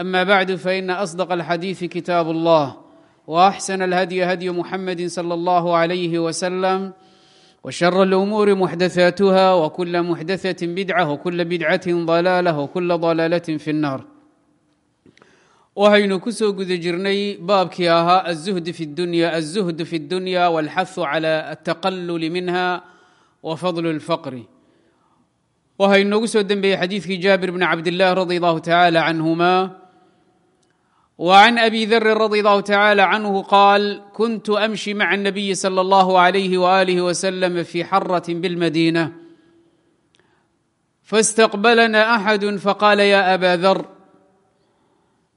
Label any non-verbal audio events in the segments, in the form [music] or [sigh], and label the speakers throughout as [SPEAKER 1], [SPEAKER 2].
[SPEAKER 1] اما بعد فان اصدق الحديث كتاب الله واحسن الهدي هدي محمد صلى الله عليه وسلم وشر الامور محدثاتها وكل محدثه بدعه وكل بدعه ضلاله وكل ضلاله في النار waxaynu ku soo guda jirnay baabkii ahaa aلzuhd fi اdunya aلzuhd fi اdunya wاlxahu calى الtaqalul minha wfadl اlfaqri waxaa inoogu soo dembeeyey xadiidkii jaabir bn cabdilah radi allahu tacala canhuma وعن أbي ذر رضي الله تعالى عنه قال كنت أمشي مع النبي صلى الله عليه وآله وسلم في xرة بالمدينة فاستقبلنا أحد فقال يا أbا ذر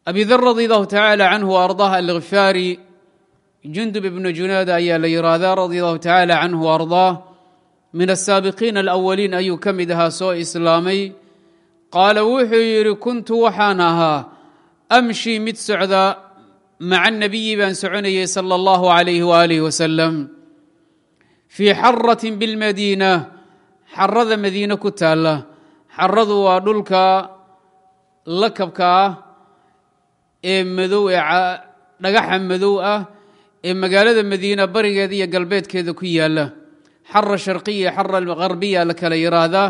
[SPEAKER 1] أbي ذر رضي الله تعالى عنه وأرضاه الغفاري جندب بن جuناad ayaa la رضي الله تعالى عنه وأرضاه من السابقين الأولين ayuu ka mid ahaa قال iسلاamay قاala كنت وحانها amshi mid socda maca nabiyi baan soconayay sala allahu alayh waalih wasalam fii xaratin bilmadiina xarada madiine ku taalla xaradu waa dhulka lakabka ah ee madow ee dhagaxa madow ah ee magaalada madiina barigeeda iyo galbeedkeeda ku yaalla xara sharqiya xara garbiya la kala yidhaahdaa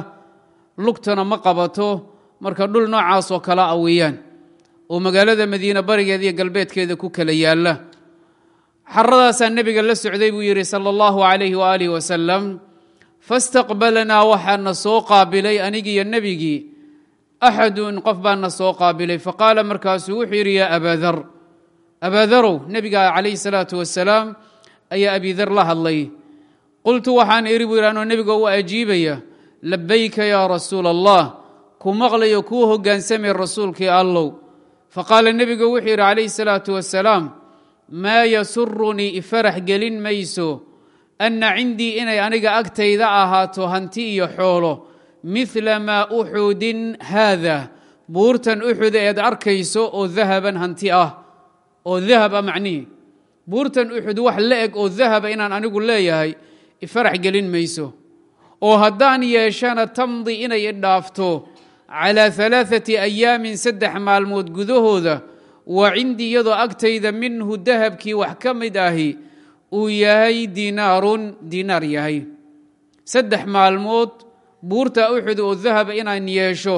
[SPEAKER 1] lugtana ma qabato marka dhul noocaas oo kala a weeyaan oo magaalada madiine barigeeda iyo galbeedkeeda ku kala yaalla. Xaradaasaa nebiga la socday buu yidhi sala allahu alayh waaalih wasalam fastaqbalanaa waxaana soo qaabilay anigiiyo nebigii axadun qof baana soo qaabilay. Faqaala markaasuu wuxuu yidhi yaa abaadar abaadarow nebiga calayhi salaatu wasalaam ayaa abidar la hadlay. Qultu waxaan idhi buu yidhi anoo nebiga u ajiibaya. Labayka yaa rasuula allah ku maqlayo kuu hoggaansamay rasuulkii allow faqaala nebigu wuxuu yidhi calayhi salaatu wasalaam maa yasurunii ifarax gelin mayso anna cindii inay aniga agtayda ahaato hanti iyo xoolo midla maa uxudin haada buurtan uxud eed arkayso oo dahaban hanti ah oo dahab ah macnihi buurtan uxud wax la eg oo dahaba inaan anigu leeyahay ifarax gelin mayso. Oo haddaan yeeshana tamdi inay idhaafto calaa alaaati ayaamin saddex maalmood gudahooda wa cindii iyadoo agtayda minhu dahabkii wax ka mid ahi uu yahay dinaarun dinaar yahay saddex maalmood buurta uxud oo dahaba inaan yeesho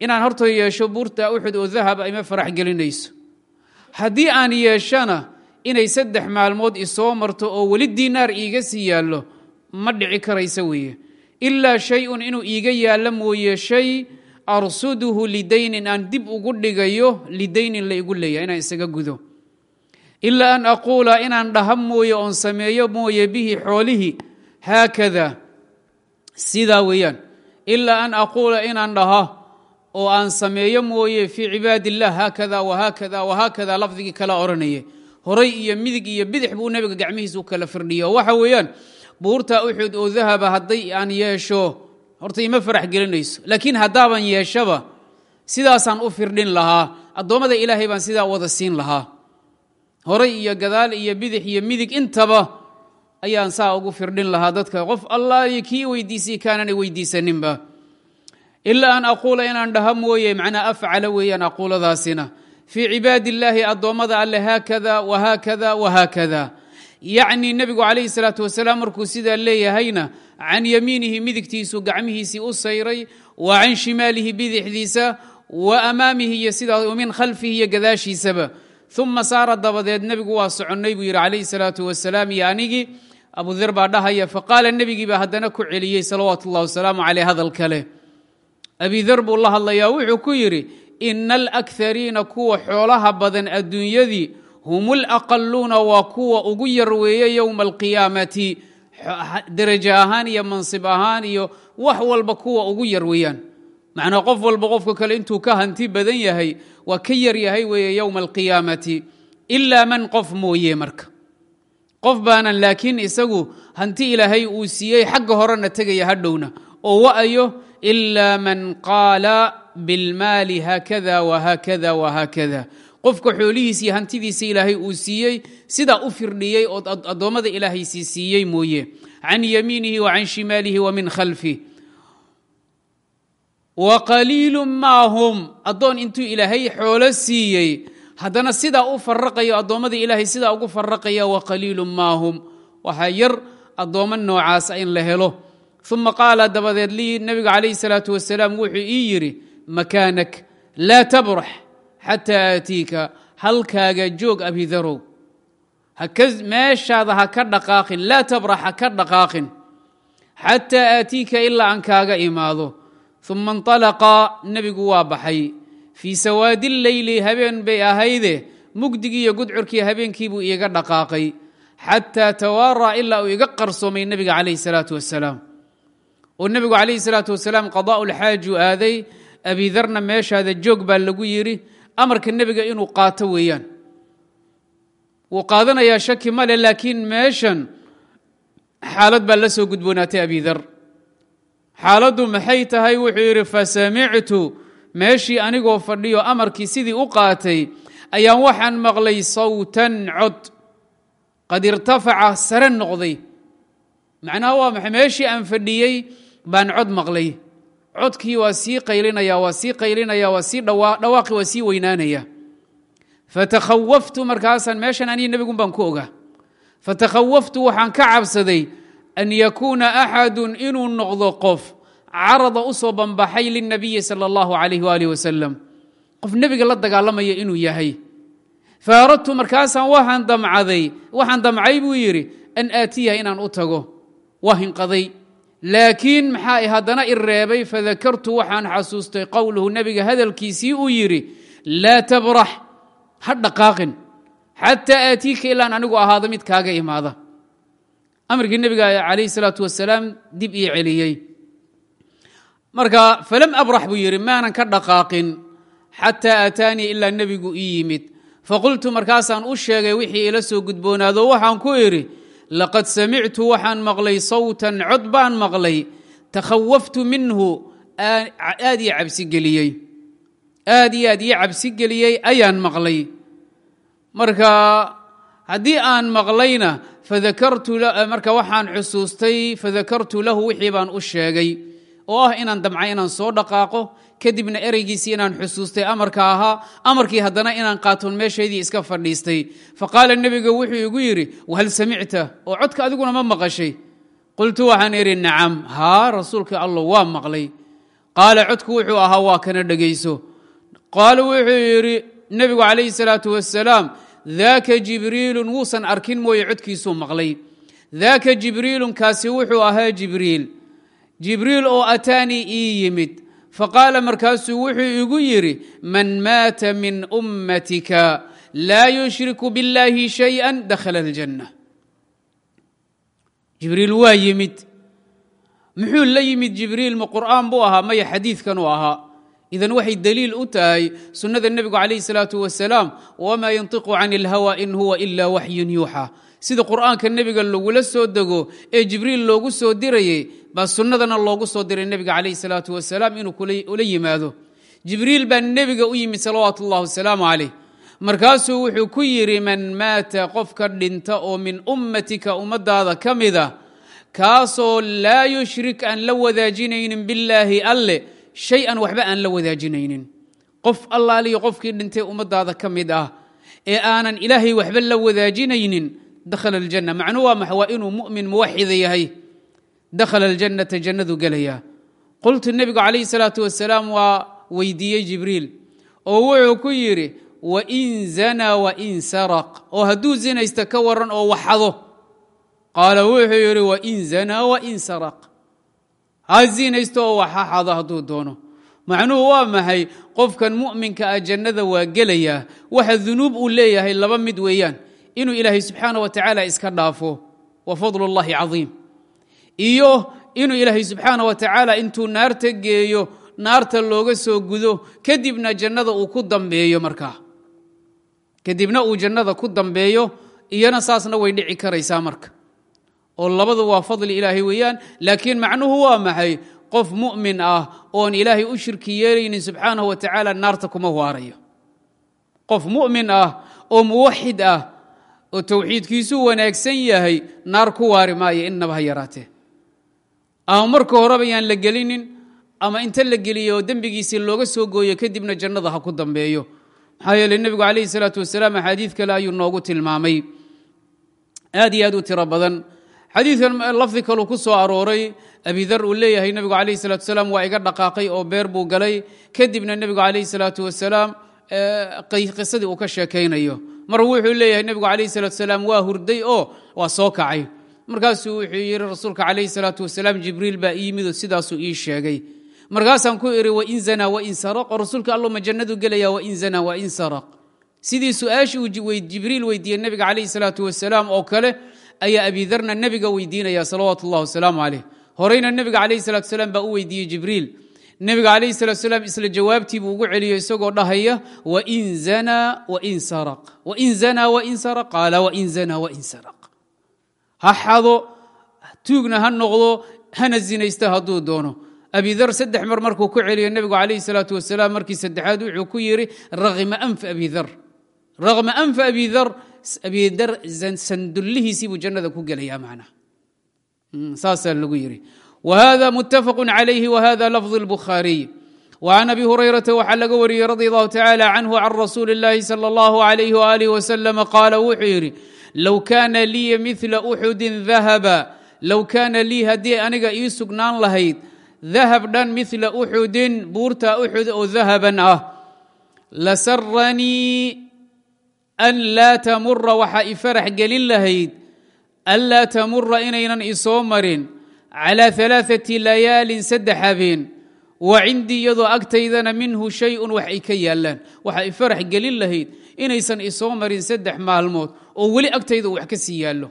[SPEAKER 1] inaan hortoo yeesho buurta uxud oo dahaba ima farax gelinayso haddii aan yeeshana inay saddex maalmood isoo marto oo weli dinaar iiga sii yaallo ma dhici karaysa weeye ilaa shay-un inuu iiga yaallo mooye arsuduhu lidaynin aan dib ugu dhigayo lidaynin la igu leeyahay inaan isaga gudo. Ilaa an aquula inaan dhaha mooye oon sameeyo mooye bihi xoolihii haakada. Sidaa weeyaan. Ilaa an aquula inaan dhaha oo aan sameeyo mooye fii cibaadi illah haakada wahaakada wahaakada lafdigii kala odhanaya horay iyo midig iyo bidix buu nebiga gacmihiisa u kala firdhiya oo waxa weeyaan buurta uxud oo dahaba hadday aan yeesho horta ima farax gelinayso. Laakiin haddaaban yeeshaba sidaasaan u firdhin lahaa addoommada ilaahay baan sidaa wada siin lahaa. Horay iyo gadaal iyo bidix iyo midig intaba ayaan saa ugu firdhin lahaa dadka. Qof allaaliyo kii weydiisay kaanana weydiisaninba. Ilaa an aquula inaan dhaha mooye macnaa afcala weeyaan aquuladaasina. Fii cibaadi illaahi addoommada alle haakada wahaakada wahaakada yacni nebigu calayhi salaatu wasalaam markuu sidaa leeyahayna can yamiinihi midigtiisu gacmihiisii u sayray wa can shimaalihi bidixdiisa wa amaamihi iyo sidaa min khalfihi iyo gadaashiisaba. Uma saara dabadeed nebigu waa soconnay buu yidhi calayhi salaatu wasalaam iyo anigii abu der baa dhahaya faqaala nebigii baa haddana ku celiyey salawaatu ullahi wasalaamu caleyh hadal kale. Abi der buu la hadlayaa wuxuu ku yidhi ina alakhariina kuwa xoolaha badan adduunyadii hum laqaluuna waa kuwa ugu yar weeye yowma alqiyaamati derajo ahaan iyo mansib ahaan iyo wax walba kuwa ugu yar weeyaan. Macnaa qof walba qofka kale intuu ka hanti badan yahay waa ka yar yahay weeye yowma alqiyaamati ilaa man qof mooye marka. Qof baanan laakiin isagu hanti ilaahay uu siiyey xagga horena tegaya hadhowna oo wa'ayo ilaa man qaala bilmaali haakada wahaakada wahaakada qofka xoolihiisa iyo hantidiisa ilaahay uu siiyey sidaa u firdhiyey oo addoommada ilaahaysii siiyey mooye. Can yamiinihi wa can shimaalihi wa min khalfih wa qaliilu maa hum. Addoon intuu ilaahay xoolo siiyey haddana sidaa u faraqayo addoommada ilaahay sidaa ugu faraqaya wa qaliilu maa hum. Waxaa yar addoommo noocaasa in la helo. Uma qaala dabadeed lii nebiga calayhi salaatu wasalaam wuxuu ii yidhi makaanak laa tabrax xataa aatiika halkaaga joog abidarow meeshaada ha ka dhaqaaqin laa tabrax ha ka dhaqaaqin xataa aatiika ilaa aan kaaga imaado uma inطalaqa nebigu waa baxay fii sawaadi leyli habeen bay ahayde mugdigii iyo gudcurkii habeenkiibuu iiga dhaqaaqay xataa tawaaraa ilaa uu iga qarsoomay nebiga calayh salaatu wasalaam oo nebigu calayhi salaatu wasalaam qadaa lxaaju aaday abidarna meeshaada joog baa lagu yidhi amarka nebiga inuu qaato weeyaan. Wuu qaadanayaa shaki male laakiin meeshan xaalad baa la soo gudboonaatay abidar xaaladdu maxay tahay? Wuxuu yidhi fasamictu meeshii anigoo fadhiyo amarkii sidii u qaatay ayaan waxaan maqlay sawtan cod. Qad irtafaca sare noqday. Macnaha waa maxay? Meeshii aan fadhiyey baan cod maqlay codkii waa sii qaylinaya waa sii qaylinaya waa sii dhawaaqi waa sii weynaanaya. Fatakhawaftu markaasaan meeshan aniga nebigun baan ku ogaa fatakhawaftu waxaan ka cabsaday an yakuuna axadu inuu noqdo qof carada u soo banbaxay lilnabiyi sala allahu alayh waalih wasalam qof nebiga la dagaalamaya inuu yahay. Faaradtu markaasaan waxaan damcay buu yidhi an aatiyaha inaan u tago. Waa hinqaday laakiin maxaa i haddana i reebay fadakartu waxaan xasuustay qowluhu nebiga hadalkiisii uu yidhi laa tabrax ha dhaqaaqin xataa aatiika ilaan anigu ahaado mid kaaga imaada. Amarkii nebiga calayh salaatu wasalaam dib ii celiyey. Marka falam abrax buu yidhi maanan ka dhaqaaqin xataa aataanii ilaa nebigu ii yimid. Faqultu markaasaan u sheegay wixii ila soo gudboonaado waxaan ku idhi laqad samictu waxaan maqlay sawtan cod baan maqlay. Takhawaftu minhu. Aad ii cabsigeliyey aad iyo aad ii cabsigeliyey ayaan maqlay. Marka haddii aan maqlayna marka waxaan xusuustay fadakartu lahu wixii baan u sheegay oo ah inaan damcay inaan soo dhaqaaqo kadibna ereygiisii inaan xusuustay amarka ahaa amarkii haddana inaan qaatoon meeshaydii iska fadhiistay. Faqaala nebiga wuxuu igu yidhi wahal samicta? Oo codka adiguna ma maqashay. Qultu waxaan idhi nacam haa rasuulka allah waa maqlay. Qaala codku wuxuu ahaa waa kana dhegayso qaala wuxuu yidhi nebigu calayhi salaatu wasalaam daaka jibriilun wuusan arkin mooye codkiisuu maqlay. Daaka jibriilun kaasi wuxuu ahaa jibriil. Jibriil oo ataanii ii yimid faqaala markaasuu wuxuu igu yidhi man maata min ummatika laa yushriku biاllahi shayئa dakhala اljanna jibriil waa yimid muxuu la yimid jibriil ma qur'aan buu ahaa maya xadiidkanuu ahaa idan waxay daliil u tahay sunnada nebigu calayh salaatu wasalaam wamaa yantiqu can اlhawa in huwa ila waxyun yuuxa sida qur'aanka nebiga lagula soo dego ee jibriil loogu soo dirayey baa sunnadana loogu soo diray nebiga calayh salaatu wasalaam inuu ula yimaado. Jibriil baa nebiga u yimid salawaatu اllah wasalaamu calayh. Markaasuu wuxuu ku yidhi man maata qofka dhinta oo min ummatika ummadaada ka mida kaasoo laa yushrik aan la wadaajinaynin billaahi alle shay-an waxba aan la wadaajinaynin. Qof allaaliyo qofkii dhintay ummadaada ka mid ah ee aanan ilaahay waxba la wadaajinaynin dakhala aljanna macnuu waa maxa waa inuu mu'min muwaxida yahay dakhala aljannata jannadu gelaya qultu nebigu calayhi salaatu wasalaam waa weydiiyey jibriil oo wuxuu ku yidhi wain zanaa wain saraq oo hadduu zinaysta ka waran oo waxado qaala wuxuu yidhi wain zanaa wain saraq ha zinaysto oo wax ha xado hadduu doono macnuhu waa maxay qofkan mu'minka ah jannada gelayaa mid weeyaan inuu ilaahay subxaana wa tacaala iska dhaafo wa fadlu llahi cadiim. Iyo inuu ilaahay subxaana wa tacaala intuu naarta geeyo naarta looga soo gudo kadibna jannada uu ku dambeeyo markaa. Kadibna uu jannada ku dambeeyo iyana saasna way dhici karaysaa marka. Oo labadu waa fadli ilaahay weeyaan laakiin macnuhu waa maxay? Qof mu'min ah oon ilaahay u shirki yeelaynin subxaanahu wa tacaala naarta kuma waarayo. Qof mu'min ah oo muwaxid ah oo towxiidkiisu wanaagsan yahay naar ku waari maayo innaba ha yaraatee. Ama marka horeba la gelinin ama inta la geliyo oo dembigiisii looga soo gooyo kadibna jannada ha ku dambeeyo. Maxaa yeeley nebigu calayhi salaatu wasalaam axaadiid kale ayuu noogu tilmaamay. Aad iyo aad u tiro badan. Xadiidkan lafdi kaluu ku soo arooray abidar uu leeyahay nebigu calayhi salatu wasalaam waa iga dhaqaaqay oo beer buu galay. Kadibna nebigu calayhi salaatu wasalaam qisadii uu ka sheekaynayo mar wuxuu leeyahay nebigu calayhi salatu wasalaam waa hurday oo waa soo kacay. Markaasuu wuxuu yidhi rasuulka calayhi salaatu wasalaam jibriil baa ii yimid oo sidaasuu ii sheegay. Markaasaan ku idhi wain zanaa wain saraq. Oo rasuulka allo ma jannadu gelaya wain zanaa wain saraq. Sidii su'aashii uu jibriil weydiiyey nebiga calayhi salaatu wasalaam oo kale ayaa abidarna nebiga weydiinaya salawaatu ullah wasalaamu caleyh horeyna nebiga calayhi salatu wasalaam baa u weydiiyey jibriil nebiga calayhi salatu wasalaam isla jawaabtiibuu ugu celiyo isagoo dhahaya wain zanaa wain saraq. Wain zanaa wain saraq. Qaala wain zanaa wain saraq. Ha xado tuugna ha noqdo hana zinaysta hadduu doono. Abidar saddex mar markuu ku celiyo nebigu calayhi salaatu wasalaam markii saddexaad wuxuu ku yidhi raqima anf abidar raqma anfa abidar abidar sandullihiisii buu jannada ku gelayaa macnaha saasaa lagu yidhi whada mutafaq calayhi whada lafظ اlbukhaariy وcan abi hurayrata waxaa laga wariyey radi allahu tacala canhu can rasuuli اllahi salى اllahu عalayh walih waslm qaala wuxuu yidhi low kaana lii mila uxudin dahaba low kaana lii haddii aniga ii sugnaan lahayd dahab dhan mila uxudin buurta uxud oo dahaban ah lasaranii an laa tamura waxaa i farax gelin lahayd an laa tamura inaynan isoo marin calى ثalaaثaةi layaalin saddex habeen wa cindii iyadoo agtaydana minhu shayun wax ay ka yaalaan waxa ay farax gelin lahayd inaysan isoo marin saddex maalmood oo weli agtayda wax ka sii yaallo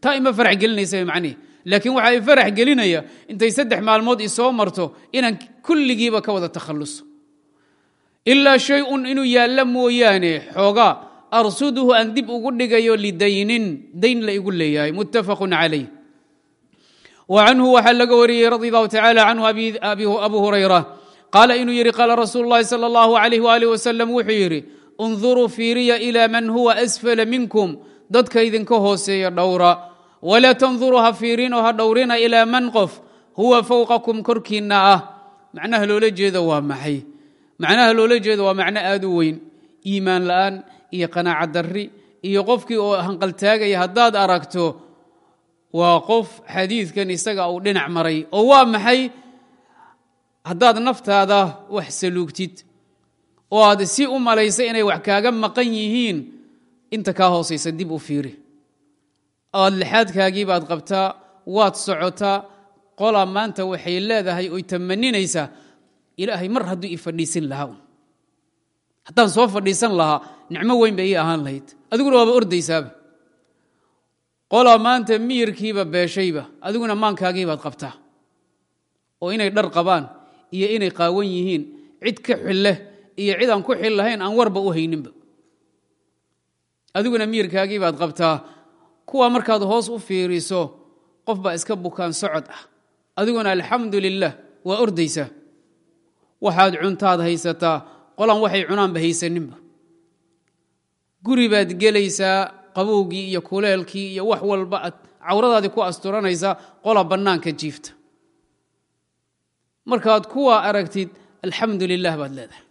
[SPEAKER 1] taa ima farax gelinaysa macnihi laakiin waxa ay farax gelinaya intay saddex maalmood isoo marto inaan kulligiiba ka wada takhalluso ilaa shay-un inuu yaallo mooyaane xoogaa arsuduhu aan dib ugu dhigayo lidaynin dayn la igu leeyahay muttafaqu calayh wcanhu waxaa laga wariyey radi allahu tacala canhu abu hurayra. Qaala inuu yidhi qaala rasuulu llahi sal allahu alayh waalih wasalam wuxuu yidhi unduruu fiiriya ilaa man huwa asfala minkum. Dadka idinka hooseeya dhowra. Walaa tanduruu ha fiirinoo ha dhowrina ilaa man qof. Huwa fowqakum korkiinna ah. Macnaha loola jeeda waa maxay? Macnaha loola jeeda waa macno aad u weyn. Iimaan la'aan iyo qanaaca iyo qofkii oo hanqaltaagaya haddaad aragto waa qof xadiidkan isaga uu dhinac maray oo waa maxay? Haddaad naftaada wax saluugtid oo aad si u malaysay inay wax kaaga maqan yihiin inta kaa hoosaysa dib u fiiri. Aad lixaadkaagii baad qabtaa waad socotaa qola maanta waxay leedahay oy tamaninaysaa ilaahay mar hadduu i fadhiisin lahaa haddaan soo fadhiisan lahaa nicmo weyn bay ii ahaan lahayd. Adiguna waaba ordaysaaba qolaa maanta miyirkiiba beeshayba adiguna maankaagiibaad qabtaa. Oo inay dhar qabaan iyo inay qaawan yihiin cid ka xilleh iyo cid aan ku xil lahayn aan warba u hayninba. Adiguna miyirkaagiibaad qabtaa. Kuwa markaad hoos u fiiriso qof baa iska bukaan socod ah. Adiguna alxamdu lilah waa ordaysaa. Waxaad cuntaad haysataa qolan waxay cunaanba haysaninba. Guri baad gelaysaa qabowgii iyo kuleelkii iyo wax walba aad cawradaadii ku asturanaysaa qola bannaanka jiifta. Markaad kuwa aragtid alxamdu lilah baad leedahay.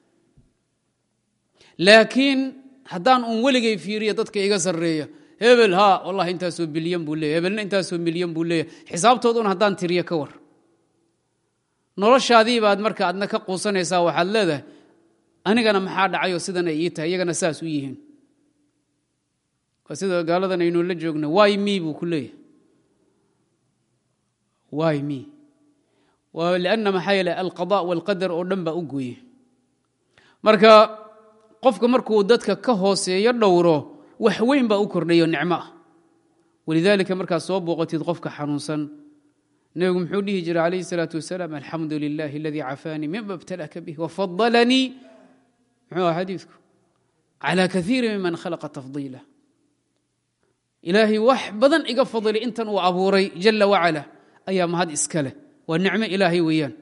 [SPEAKER 1] Laakiin haddaan uun weligay fiiriya dadka iga sarreeya hebel ha wallahi intaasoo bilyan buu leeya hebelna intaasoo milyan buu leeya xisaabtooduna haddaan tiriyo ka war. Noloshaadii baad marka adna ka quusanaysaa waxaad leedahay anigana maxaa dhacayoo sidan ay ii tahay iyagana saas u yihiin sida gaaladan aynu la joogna waay mi buu ku leeyahay waay mi lanna maxaa yeele alqada walqadar oo dhan baa u gooye marka qofka markuu dadka ka hooseeyo dhowro wax weyn baa u kordhayo nicmo ah walidaalika markaad soo booqatid qofka xanuunsan nebigu muxuu dhihi jiray calayhi salaatu wasalaam alxamdu lilahi aladii cafaanii mima btalaka bih wafadalanii muxuu aha xadiidku cala kaiiri miman khalaqa tafdiila ilaahay wax badan iga fadilay intan uu abuuray jala wacala ayaa mahad iska leh. Waa nicmo ilaahay weeyaan.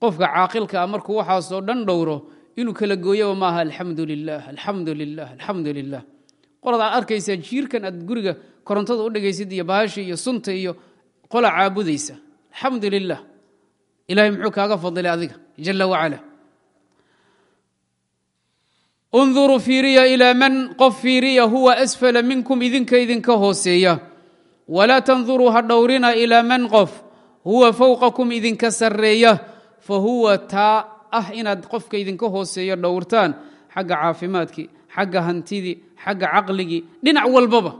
[SPEAKER 1] Qofka caaqilka ah markuu waxaasoo dhan dhowro inuu kala gooyaba maaha? Alxamdu lilah alxamdu lilah alxamdu lilah qolad aad arkaysaa jiirkan aad guriga korontada u dhegaysid iyo bahasha iyo sunta iyo qola caabudaysa. Alxamdu lilah ilahay muxuu kaaga fadilay adiga jala wacala unduruu fiiriya ilaa man qof fiiriya huwa asfala minkum idinka idinka hooseeya walaa tanduruu ha dhowrina ilaa man qof huwa fowqakum idinka sarreeya fa huwa taa ah inaad qofka idinka hooseeyo dhowrtaan xagga caafimaadkii xagga hantidii xagga caqligii dhinac walbaba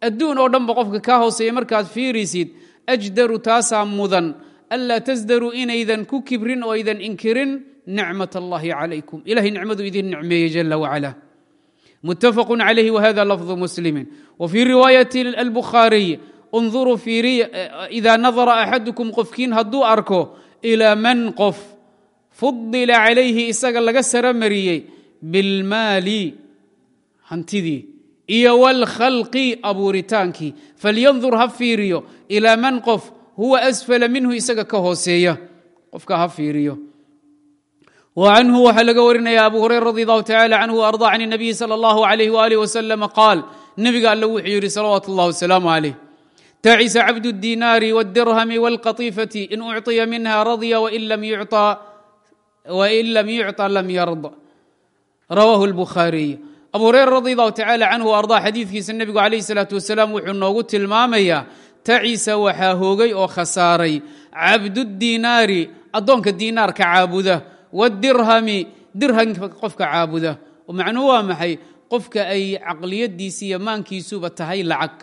[SPEAKER 1] adduun oo dhanba qofka kaa hooseeya markaad fiirisid ajdaru taasaa mudan anlaa tasdaruu inaydan ku kibrin oo aydan inkirin nicmat allahi calaykum ilahay nicmadu idin nicmeeye jala wacala. Mutafaq calayhi whada lafظu muslimi wfii riwaayati albukhaariy unduruu ida nadara axadukum qofkiin hadduu arko ilaa man qof fudila calayhi isaga laga sara mariyey bilmaali hantidii iyo wاlkhalqi abuuritaankii falyandur ha fiiriyo. Ilaa man qof huwa asfala minhu isaga ka hooseeya. Qofka ha fiiriyo وعنه waxaa laga warinaya abu hurير رضي الله تعالى عنه وأرضى عن النبي صلى الله عليه وآله وسلم قال نبga all wuxuu yihi صلوات الله وسلام عليه تعس عبد الدينار والدرهم والقطيفة إن أعطي منها رضي وإن لم يعطى لم يرض رواه البخاري abu hurير رضي الله تعالى عنه وأرضى xadiiثkiisa nebigu عليه الصلاaة وسلام wuxuu noogu tilmaamaya tacisa waxaa hoogay oo khasaaray cabdالdiinaari adoonka diinaarka caabuda wdirhami dirhamka qofka caabuda macnuhu waa maxay qofka ay caqliyadiisi iyo maankiisuba tahay lacag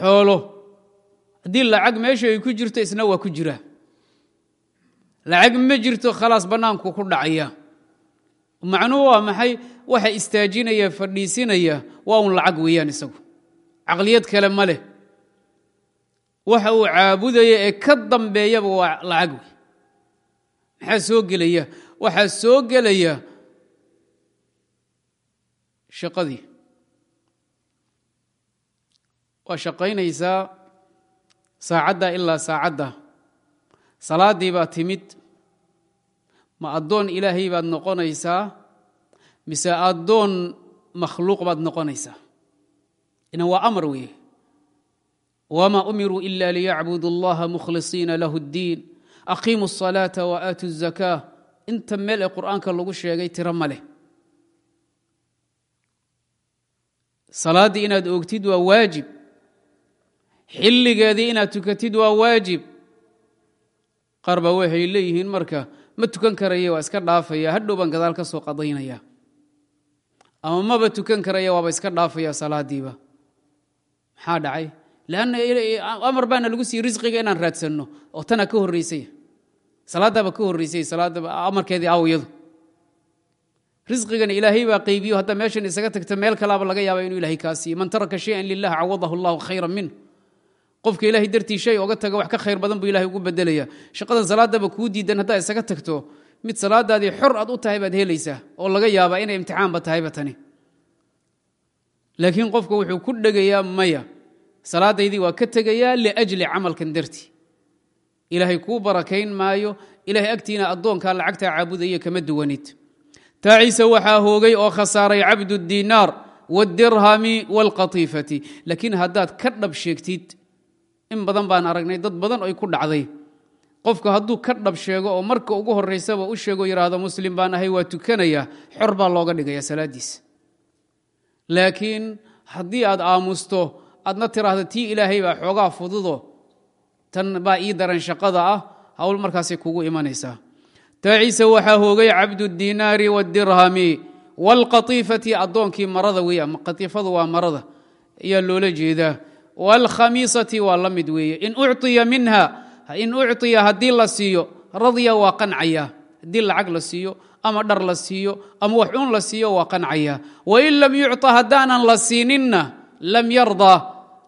[SPEAKER 1] xoolo haddii lacag meesha ay ku jirto isna waa ku jira lacag ma jirto khalaas bannaanku ku dhacaya macnuhu waa maxay waxa istaajinaya fadhiisinaya waa un lacag weeyaan isagu caqliyad kale ma leh waxa uu caabudaya ee ka dambeeyaba waa lacag wey maxaa soo gelaya? Waxaa soo gelaya shaqadii. Waa shaqaynaysaa saacadda ilaa saacadda. Salaaddii baa timid. Ma addoon ilaahay baad noqonaysaa? Mise addoon makhluuq baad noqonaysaa? Inan waa amar weeye. Wamaa umiruu ila liyacbudu allaha mukhlisiina lahu اddiin aqiimu الصalaaةa waaatu الzakaa inta meel ee qur'aanka lagu sheegay tiro ma leh salaaddii inaad oogtid waa waajib xilligeedii inaad tukatid waa waajib qaar baa waxay leeyihiin marka ma tukan karaya waa iska dhaafaya hadhow baan gadaal ka soo qadaynaya ama maba tukan karaya waaba iska dhaafaya salaadiiba maxaa dhacay lanna amar baana lagu siiyey risqiga inaan raadsanno oo tana ka horreysay salaaddaaba ka horreysay salaadaba amarkeedii awyadu risqigana ilaahay baa qaybiyo hadda meeshan isaga tagta meel kalaaba laga yaaba inuu ilahay kaa siiye man taraka shayan lilah cawadahu allahu khayra minh qofka ilahay dartii shay oga taga wax ka khayr badan buu ilahay ugu bedelaya shaqadan salaadaba kuu diidan haddaa isaga tagto mid salaadaadii xor aad u tahay baad helaysaa oo laga yaabaa inay imtixaanba tahayba tani. Laakiin qofka wuxuu ku dhegayaa maya. Salaadaydii waa ka tegayaa liajli camalkan dartii ilaahay kuu barakayn maayo. Ilahay agtiina addoonkaa lacagtaa caabudaya kama duwanid. Taa ciise waxaa hoogay oo khasaaray cabdu diinaar wاdirhami wاlqatiifati laakiin haddaad ka dhab sheegtid in badan baan aragnay dad badan oy ku dhacday. Qofka hadduu ka dhab sheego oo marka ugu horaysaba u sheego yidhaahdo muslim baan ahay waa tukanaya. Xor baa looga dhigaya salaadiisa laakiin haddii aad aamusto aadna tiraahdo tii ilaahay baa xoogaa fududo tan baa ii daran shaqada ah hawl markaasay kugu imanaysaa taa ciise waxaa hoogay cabdu diinaari wاdirhami wاlqatiifati addoonkii marada weya qatiifadu waa marada ayaa loola jeedaa wاlkhamiisati waa la mid weeye in ucطiya minha in ucطiya haddii la siiyo radya waa qancaya haddii lacag la siiyo ama dhar la siiyo ama wax un la siiyo waa qancaya wain lam yucطa haddaanan la siininna lam yarda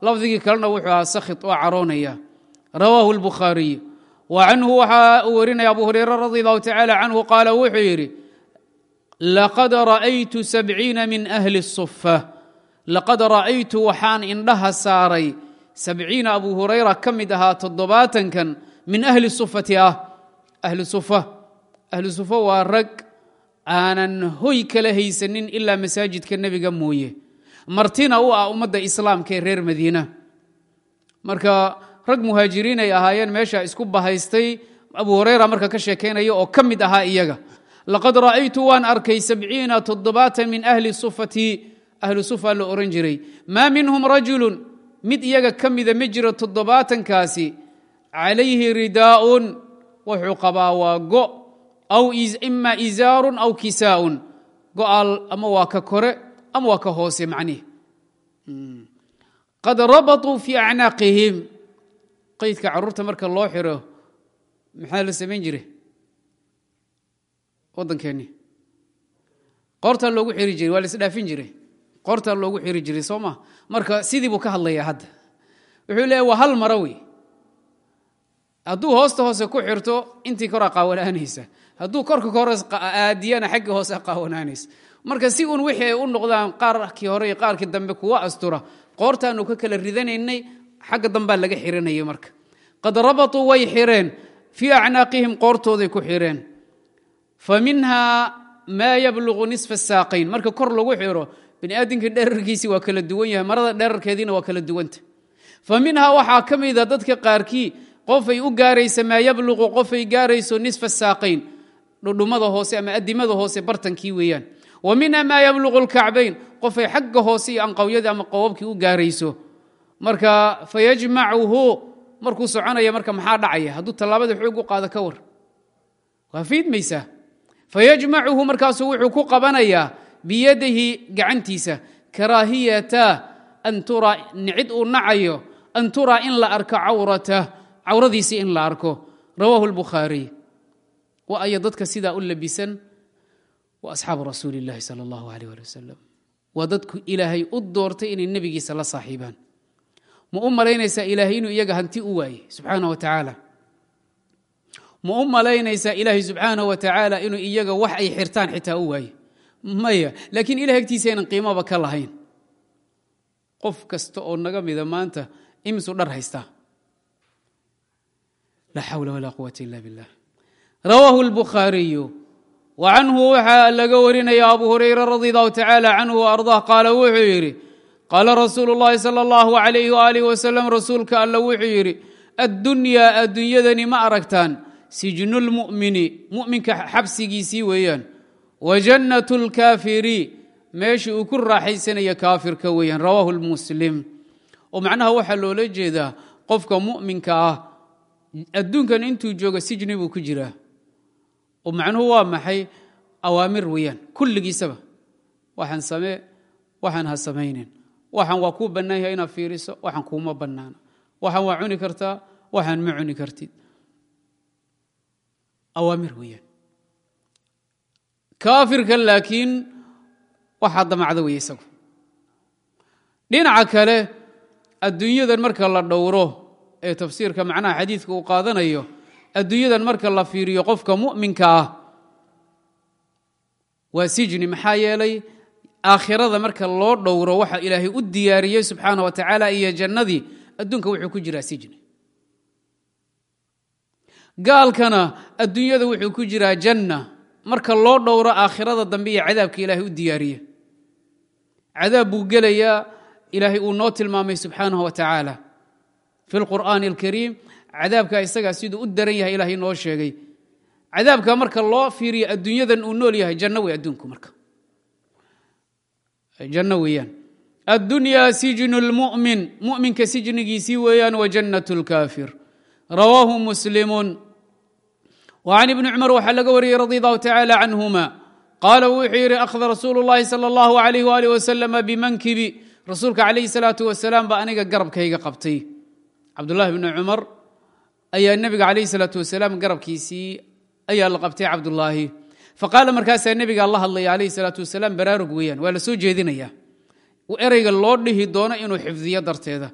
[SPEAKER 1] lafdigii kalena wuxuu ahaa sakhit oo caroonaya rawaahu اlbukhaariy wa canhu waxaa uu warinaya abu hurayra radi allahu tacala canhu qaala wuxuu yidhi laqad ra'aytu sabciina min ahli الsufa laqad ra'aytu waxaan indhaha saaray sabciina abu hurayra ka mid ahaa toddobaatankan min ahli sufati ah ahli sufa ahli sufa waa rag aanan hoy kala haysanin ilaa masaajidka nebiga mooye martina u ah ummadda islaamka ee reer madiina marka rag muhaajiriin ay ahaayeen meesha isku bahaystay. Abu hurayra marka ka sheekaynaya oo ka mid ahaa iyaga. Laqad ra'aytu waan arkay sabciina toddobaatan min ahli sufati. Ahlu sufa la ohan jiray. Maa minhum rajulun mid iyaga ka mida ma jiro toddobaatankaasi calayhi ridaaun wuxuu qabaa waa go aw ima izaarun aw kisaaun. Go'aal ama waa ka kore ama waa ka hoose macnihi qad rabaطuu fii acnaaqihim qaydka carruurta marka loo xiro maxaa la samayn jire waddankeenni qoortaa loogu xiri jiray waa la isdhaafin jiray. Qoortaa loogu xiri jiray soo ma? Marka sidii buu ka hadlayaa hadda. Wuxuu leeya waa hal wey hadduu hoosta hoose ku xirto intii koraa qaawanaanaysa. Hadduu korka ka hores aadiyana xaggii hoose qaawanaanaysa. Marka si uun wixii ay u noqdaan qaarkii hore iyo qaarkii dambe kuwa astura qoortaanu ka kala ridanaynay xagga dambaa laga xiranayay marka. Qad rabatuu way xireen fii acnaaqihim qoortooday ku xireen. Fa minha maa yabluqu nisfa saaqayn. Marka kor lagu xiro biniaadamkii dherarkiisii waa kala duwan yahay marada dherarkeediina waa kala duwanta fa minhaa waxaa ka mida dadka qaarkii qofay u gaaraysa maa yabluqu qofay gaarayso nisfa saaqayn. Dhudhumada hoose ama adimada hoose bartankii weeyaan. Wa minha maa yabluqu lkacbayn qofay xagga hoose iyo anqawyadii ama qowabkii u gaarayso marka fayajmacuhu markuu soconaya marka maxaa dhacaya? Hadduu tallaabada xoog u qaado ka war. Waa fiidmaysaa fayajmacuhu markaasuu wuxuu ku qabanayaa biyadihi gacantiisa karaahiyata an tura nicid uu nacayo an turaa in la arko cawrata cawradiisii in la arko. Rawaahu lbukhaariy wa aya dadka sidaa u labisan. Wa asxaabu rasuuli اllahi sala allahu aleyh ali wasalam waa dadku ilaahay u doortay inay nebigiisa la saaxiibaan ma u malaynaysaa ilaahay inuu iyaga hanti u waayey subxaana wa tacaala. Ma u malaynaysaa ilaahay subxaanah wa tacaala inuu iyaga wax ay xirtaan xitaa u waaye. Maya laakiin ilahay agtiisa aynan qiimaba ka lahayn. Qof kasta oo naga mida maanta imisuu dhar haystaa laa xawla walaa quwata ila billah. Rawaahu lbukhaariyu wa waxaa laga warinaya abu hurayra radi allahu tacaala canhu ardah qaala wuxuu yidhi qaala rasuulu llahi sala allahu alayh waalih wasalam rasuulka alla wuxuu yidhi addunyaa addunyadani ma aragtaan sijnulmu'mini mu'minka xabsigiisii weeyaan wa jannat lkaafiri meeshii uu ku raaxaysanaya kaafirka weeyaan rawaahu lmuslim oo macnaha waxaa loola jeedaa qofka mu'minka ah adduunkan intuu jooga sijni buu ku jiraa oo macnuhu waa maxay awaamir weeyaan kulligiisaba waxaan samee waxaan ha samaynin waxaan waa kuu bannaan yahay inaad fiiriso waxaan kuuma bannaana waxaan waa cuni kartaa waxaan ma cuni kartid. Awaamir weeyaan. Kaafirka laakiin waxaa damacda weeye isagu. Dhinaca kale adduunyadan marka la dhowro ee tafsiirka macnaha xadiidka uu qaadanayo adduunyadan marka la fiiriyo qofka mu'minka ah waa sijni maxaa yeelay aakhirada marka loo dhowro waxa ilaahay u diyaariyey subxaana wa tacaala iyo jannadii adduunka wuxuu ku jiraa sijni gaalkana adduunyada wuxuu ku jiraa janna. Marka loo dhowro aakhirada dambe iyo cadaabka ilaahay u diyaariye cadaab buu gelayaa ilaahay uu noo tilmaamay subxaanahu wa tacaala. Fi lqur'aani alkariim cadaabka isagaa siduu u daran yahay ilaahay noo sheegay. Cadaabka marka loo fiiriyo adduunyadan uu nool yahay janno wey adduunku marka janno weeyaan addunyaa sijnu lmu'min mu'minka sijnigiisii weeyaan wa jannat lkaafir rawaahu muslimun وعن بن cmر waxaa laga wariyey radي الlه tacالى canهuma qaala wuxuu yidhi akhda rasuulu الlahi salى الlah عalيه وalih وsلم bmankibi rasuulka calayhi salaatu wasalaam baa aniga garabkayga qabtay cabdullaahi bni cumar ayaa nebiga calayhi salaatu wasalaam garabkiisii ayaa la qabtay cabdullaahi faqaala markaasaa nebiga la hadlaya calayhi salaatu wasalaam baraarug weeyaan waa la soo jeedinaya ereyga loo dhihi doono inuu xifdiyo darteeda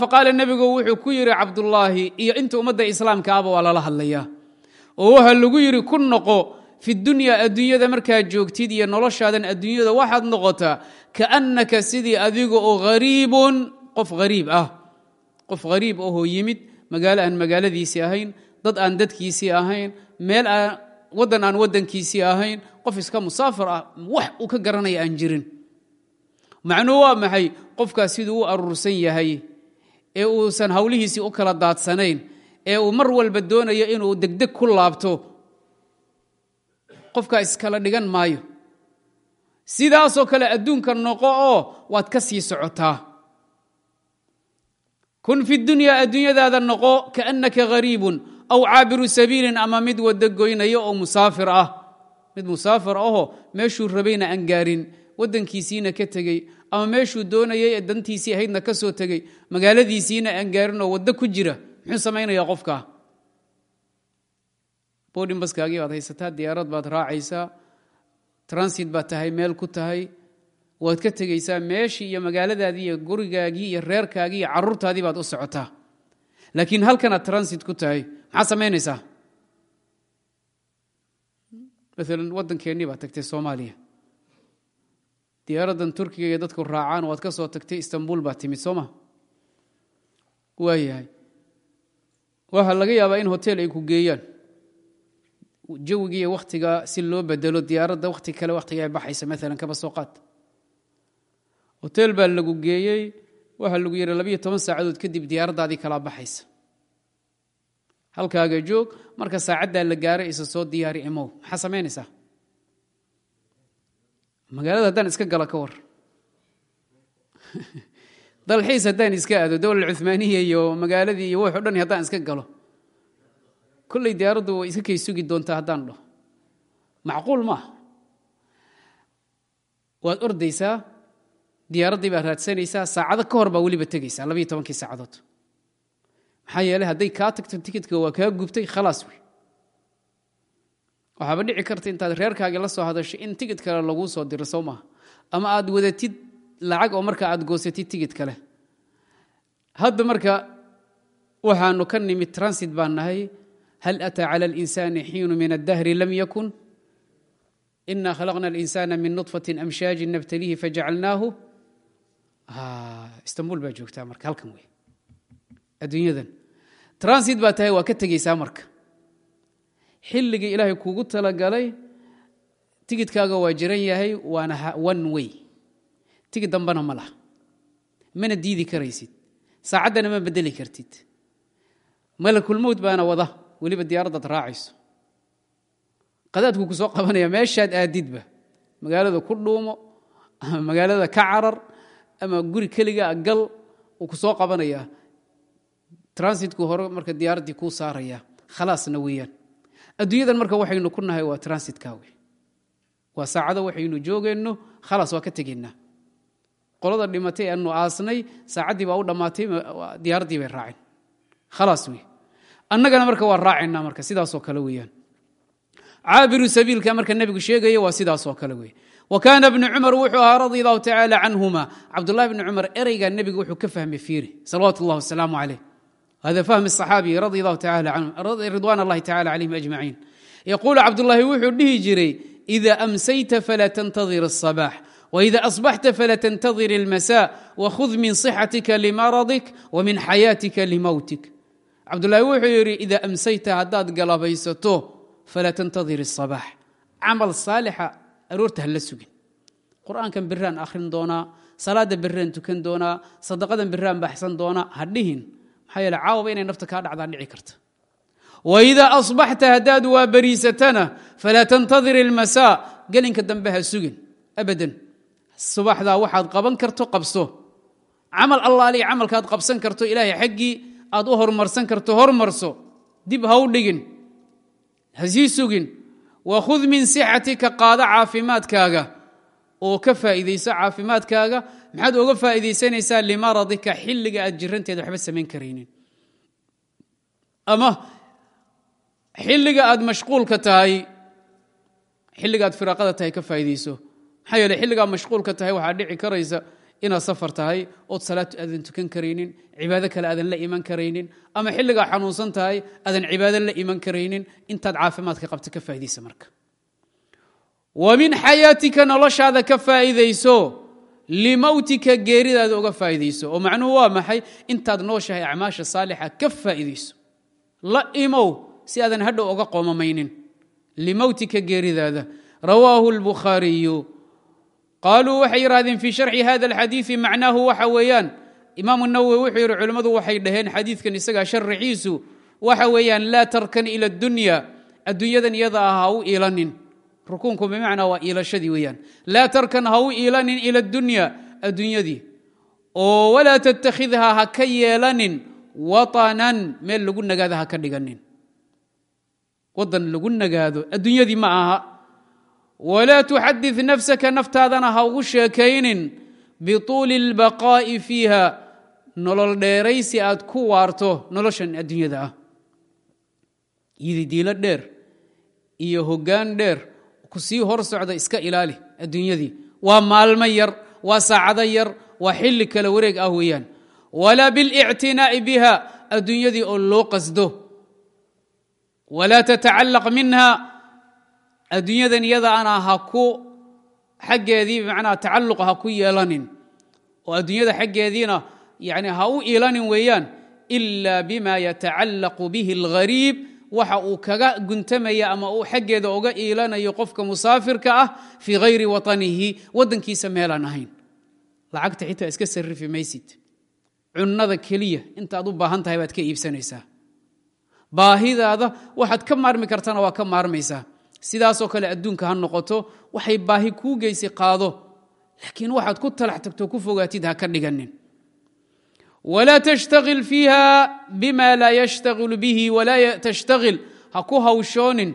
[SPEAKER 1] faqaala nebigu wuxuu ku yidhi cabdullaahi iyo inta ummadda islaamka aba waa lala hadlayaa oo waxaa lagu yidhi ku noqo fi dunya adduunyada markaad joogtid iyo noloshaadan adduunyada waxaad noqotaa kaannaka sidii adiga oo hariibun qof hariib ah qof hariib ohoo yimid magaalo aan magaaladiisii ahayn dad aan dadkiisii ahayn meel aan waddan aan waddankiisii ahayn qof iska musaafir ah wax uu ka garanaya aan jirin. Macnuhu waa maxay? Qofkaas siduu u aruursan yahay ee uusan hawlihiisii u kala daadsanayn ee uu mar walba doonayo inuu degdeg ku laabto. Qofkaa iskala dhigan maayo. Sidaasoo kale adduunka noqo oo waad ka sii socotaa. Kun fi dunya adduunyadaada noqo kaannaka hariibun aw caabiru sabiilin ama mid wada goynaya oo musaafir ah mid musaafir ahoo meeshuu rabayna aan gaarin waddankiisiina ka tegey ama meeshuu doonayay ee dantiisii ahaydna ka soo tegey magaaladiisiina aan gaarin oo waddo ku jira muxuu samaynayaa qofka bodin baskaagii baad haysataa diyaarad baad raacaysaa transit baad tahay meel ku tahay waad ka tegaysaa meeshii iyo magaaladaadii iyo gurigaagii iyo reerkaagii iyo caruurtaadii baad u socotaa laakiin halkanaad transit ku tahay maxaad samaynaysaa maalan waddankeennii baad tagtay soomaaliya. Diyaaraddan turkiga iyo dadku raacaan waad ka soo tagtay istanbul baad timid soo ma? Waayahay. Waxaa laga yaabaa in hotel ay ku geeyaan. Jawigiiyo wakhtiga si loo bedelo diyaaradda wakhti kale wakhtiga ay baxaysa maalan kaba soo qaad. Hotel baa lagu geeyey waxaa lagu yidhi labiyo toban saacadood kadib diyaaraddaadii kalaa baxaysa halkaaga joog marka saacaddaa la gaaray isa soo diyaari imow. Maxaa samaynaysaa magaalada haddaan iska galo ka war. [laughs] Dalxiis haddaan iska aado dowla cumaaniya iyo magaaladii iyo wuxu dhan haddaan iska galo. Kolley diyaaraddu way iska kay sugi doontaa haddaan dhaho macquul maaha waad ordaysaa diyaaraddii baad raadsanaysaa saacado ka hor baa weliba tegaysaa labayo tobankii saacadood maxaa yeeley hadday kaa tagto tikidka waa kaa gubtay khalaas wey waxaaba dhici karta intaad reerkaagii la soo hadasho in tigid kale laguu soo diro soo maaha ama aad wadatid lacag oo marka aad goosatid tigid kale hadda marka waxaanu ka nimid transit baan nahay hal ataa cala اlinsaani xiinu min addahri lam yakun ina khalaqna اlinsaana min nuطfatin amshaajin nabtalihi fajacalnaahu istanbul baa joogtaa marka halkan wey adduunyadan transit baa tahay waa ka tegeysaa marka. Xilligii ilaahay kugu talagalay tigidkaaga waa jiran yahay waana one way. Tigid dambana ma laha. Mana diidi karaysid. Saacaddana ma bedeli kartid. Malakulmowt baana wada. Weliba diyaaraddaad raacayso. Qadaadku ku soo qabanaya meeshaad aadidba. Magaalada ku dhuumo ama magaalada ka carar ama guri keligaa gal uu ku soo qabanayaa transitku hore marka diyaaraddii kuu saaraya khalaasna weeyaan. Adduunyadan marka waxaynu ku nahay waa transitka waa saacado waxaynu joogeenno khalaas waa ka tegaynaa qolada dhimatay aanu aasnay saacaddii baa u dhammaatay diyaaraddii bay raaceen. Khalaas wey annagana marka waa raacaynaa marka sidaasoo kale weeyaan. Caabiru sabiilka marka nebigu sheegaya waa sidaasoo kale wey wa bnu cumar wuxuu ahaa radi allahu tacaala canhuma. Cabdullahi bni cumar ereygaa nebiga wuxuu ka fahmay fiiri salawaatu اllah wasalaamu calayh hada fahmi الصaxaabi radi allahu taala canhum ridwan allahi tacala calayhim ajmaciin yaquulu cabdullaahi wuxuu dhihi jiray ida amsayta falaa tantadir الصabax wإida asbaxta fala tantadir اlmasاء wkhud min صxatika limaradik wmin xayaatika limowtik cabdulahi wuxuu yidhi ida amsayta haddaad galabaysato falaa tantadir الصabax camal saalixa aroorta hala sugin qur'aankan biraan akhrin doonaa salaada biraan tukan doonaa sadaqadan biraan baxsan doonaa ha dhihin maxaa caawaba inay nafta kaa dhacdaa dhici karta. Waidaa asbaxta haddaad waa beriisatana falaa tantadir ilmasaa gelinka dambe ha sugin abadan. Subaxdaa waxaad qaban karto qabso. Camal allaaliya camalkaad qabsan karto ilaahay xaggii aad u horumarsan karto hormarso. Dib ha u dhigin ha sii sugin. Wakhud min sixatika qaado caafimaadkaaga. Oo ka faa'iidayso caafimaadkaaga maxaad oga faa'iidaysanaysaa limaradika xilliga aad jiranteeda waxba samayn karaynin. Ama xilliga aad mashquulka tahay xilliga aad firaaqada tahay ka faa'iidayso. Maxaa yeele xilligaa mashquulka tahay waxaa dhici karaysa inaad safar tahay ood salaad aadan tukan karaynin cibaado kale aadan la iman karaynin ama xilligaa xanuunsan tahay aadan cibaado la iman karaynin intaad caafimaadka qabta ka faa'iidaysa marka. Wa min xayaatika noloshaada ka faa'iidayso limowtika geeridaada uga faa'iidayso oo macnuhu waa maxay? Intaad nooshahay acmaasha saalixa ka faa'iidayso. La imow si aadan hadhow oga qoomamaynin. Limowtika geeridaada. Rawaahu lbukhaariyu qaaluu waxay yidhahdeen fii sharxi hada alxadiidi macnaahu waxa weeyaan. Imaamu nawowi wuxuu yidhi culimmadu waxay dhaheen xadiidkan isagaa sharaxiisu waxa weeyaan laa tarkan ila addunya adduunyadan iyada ah ha u iilanin rukuunku bimacnaa waa iilashadii weeyaan. Laa tarkan ha u iilanin ila addunya adduunyadii. Oo walaa tattakhidhaa ha ka yeelanin watanan meel lagu nagaada ha ka dhiganin. Wadan lagu nagaado adduunyadii ma aha. Walaa tuxadid nafsaka naftaadana ha ugu sheekaynin bituuli اlbaqaa'i fiiha nolol dheeraysi aad ku waarto noloshan adduunyada ah. Yididiilo dheer iyo hoggaan dheer ku sii hor socda iska ilaali adduunyadii. Waa maalmo yar waa saacado yar waa xilli kale wareeg ah weeyaan. Walaa biاlictinaa'i biha adduunyadii oo loo qasdo. Walaa tatacallaq minha adduunyadan iyada ana ha ku xaggeedii bimacnaa tacalluq ha ku yeelanin. Oo adduunyada xaggeediina yani ha u iilanin weeyaan ila bima yatacallaqu bihi alghariib waxa uu kaga guntamaya ama uu xaggeeda uga iilanayo qofka musaafirka ah fii hayri watanihi waddankiisa meelaan ahayn. Lacagta xitaa iska sarrifi maysid. Cunnada keliya intaad u baahan tahay baad ka iibsanaysaa. Baahidaada waxaad ka maarmi kartana waa ka maarmaysaa. Sidaasoo kale adduunka ha noqoto waxay baahi kuu geysay qaado. Laakiin waxaad ku talax tagto ku fogaatid ha ka dhiganin walaa tashtagil fiiha bima laa yashtagilu bihi walaa tashtagil ha ku hawshoonin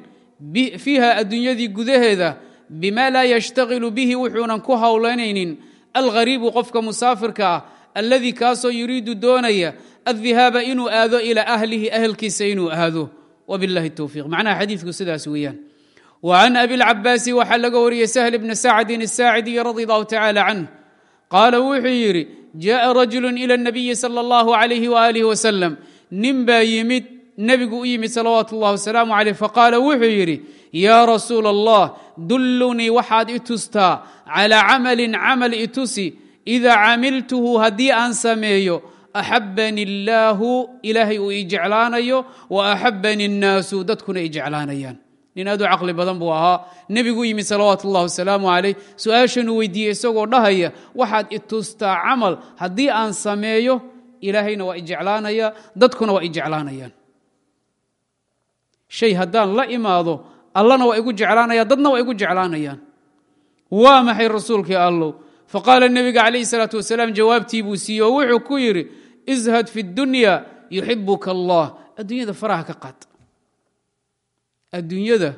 [SPEAKER 1] fiiha adduunyadii gudaheeda bima laa yashtagilu bihi wuxuunan ku hawlanaynin alghariibu qofka musaafirka ah alladii kaasoo yuriidu doonaya addihaaba inuu aado ilaa ahlihi ahelkiisa inuu aado wabilahi towfiiq macnaha xadiidku sidaas weeyaan وعن أبي العباس waxaa laga wariyey سهل بن سacد الساacدي رضي الله تعالى عنه قاaل wuxuu yidhi جاء رجل إلى النبي صلى الله عليه وآله وسلم nin baa yimid nebigu u yimid salawaaت الlah وسلام عليه faqاala wuxuu yidhi yا رasuul الله dulnii waxaad i tustaa عalى camل camal itusi إida camiltuhu haddii aan sameeyo أxabani الlaahu ilaahay uu i jeclaanayo وأxabani الnaasu dadkuna i jeclaanayaan nin aad u caqli badan buu ahaa. Nebigu yimid salawaatu اllah wasalaamu calayh. Su'aashanuu weydiiyey isagoo dhahaya waxaad i tustaa camal. Haddii aan sameeyo ilaahayna waa i jeclaanaya dadkuna waa i jeclaanayaan. Shay haddaan la imaado allana waa igu jeclaanaya dadna waa igu jeclaanayaan. Waa maxay rasuulkii allow? Faqaala nebiga calayh salaatu wasalaam jawaabtii buu siiye oo wuxuu ku yidhi ishad fi اdunya yuxibuka allah. Adduunyada faraha ka qaad adduunyada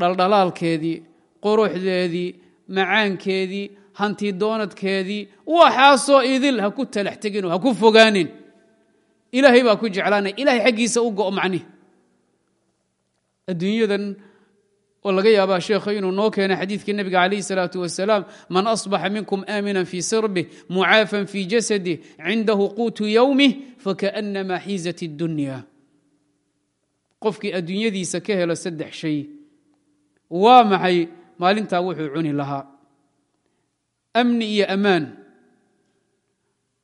[SPEAKER 1] dhaldhalaalkeedii quruxdeedii macaankeedii hanti doonadkeedii waxaasoo idil ha ku talax teginoo ha ku fogaanin. Ilaahay baa ku jeclaanaya ilahay xaggiisa u go'o macnih adduunyadan oo laga yaabaa sheekha inuu noo keenay xadiidkii nebiga calayh salaatu wasalaam man asbaxa minkum aaminan fii sirbih mucaafan fii jasadih cindahu quutu yowmih fakaأnama xiizat اdunya qofkii adduunyadiisa ka helo saddex shay waa maxay? Maalintaa wuxuu cuni lahaa. Amni iyo ammaan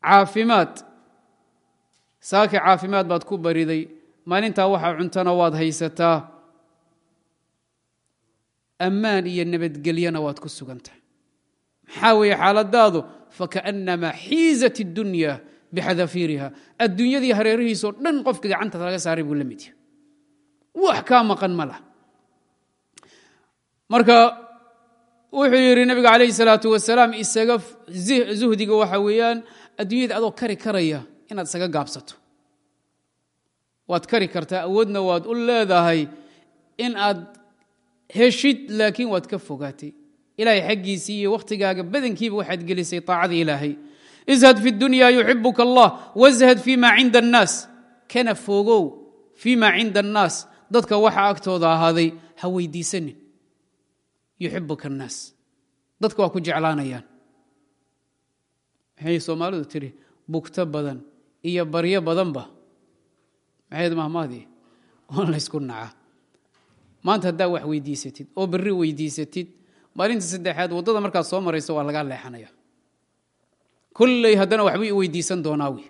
[SPEAKER 1] caafimaad. Saaki caafimaad baad ku bariday. Maalintaa waxaa cuntana waad haysataa. Ammaan iyo nabadgelyana waad ku sugan tahay maxaa weeye xaaladaadu fakaأnama xiizat اdunya bixadafiiriha adduunyadii hareerihiisoo dhan qofka gacanta laga saaray buu la mid yahay wax kaa maqan ma lah marka wuxuu yidhi nabiga calayh salaatu wasalaam isaga zuhdiga waxa weeyaan adduunyada adoo kari karaya inaad isaga gaabsato. Waad kari kartaa awoodna waad u leedahay in aad heshid laakiin waad ka fogaatay. Ilahay xaggiisii iyo wakhtigaaga badankiiba waxaad gelisay taacada ilaahay. Ishad fi dunya yuxibuka allah washad fi ma cinda annaas. Kana fogow fi ma cinda annaas dadka waxa agtooda ahaaday ha weydiisanin. Yuxibuka annaas. Dadka waa ku jeclaanayaan. Maxay soomaalidu tidhi bugto badan iyo baryo badanba. Maxayd mahmaadii oon laysku naca. Maanta haddaa wax weydiisatid oo berri weydiisatid maalinta saddexaad waddada markaad soo marayso waa lagaa leexanaya. Kulley haddana waxbay i weydiisan doonaa wi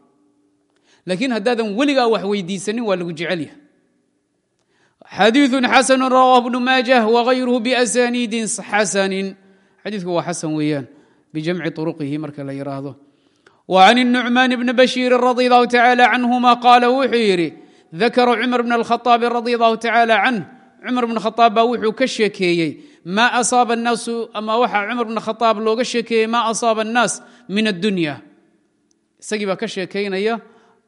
[SPEAKER 1] laakiin haddaadan weligaa wax weydiisanin waa lagu jecelyaha xadiiثu xasanu rawah bnu maajah wغayruhu basaniidin xasanin xadiidku waa xasan weeyaan bijamci طuruqihi marka la yidhaahdo وعn النucman bn bashيiri radي الlahu tacalى canهuma qaala wuxuu yidhi dakara cumar bn الkhaطaabi radي الlahu tacalى canh cumar bn khaaab baa wuxuu ka sheekeeyey ma asaaba الnaasu ama waxaa cumar bn khaaab looga sheekeeyey ma asaaba الnaas min الdunya isagii baa ka sheekaynaya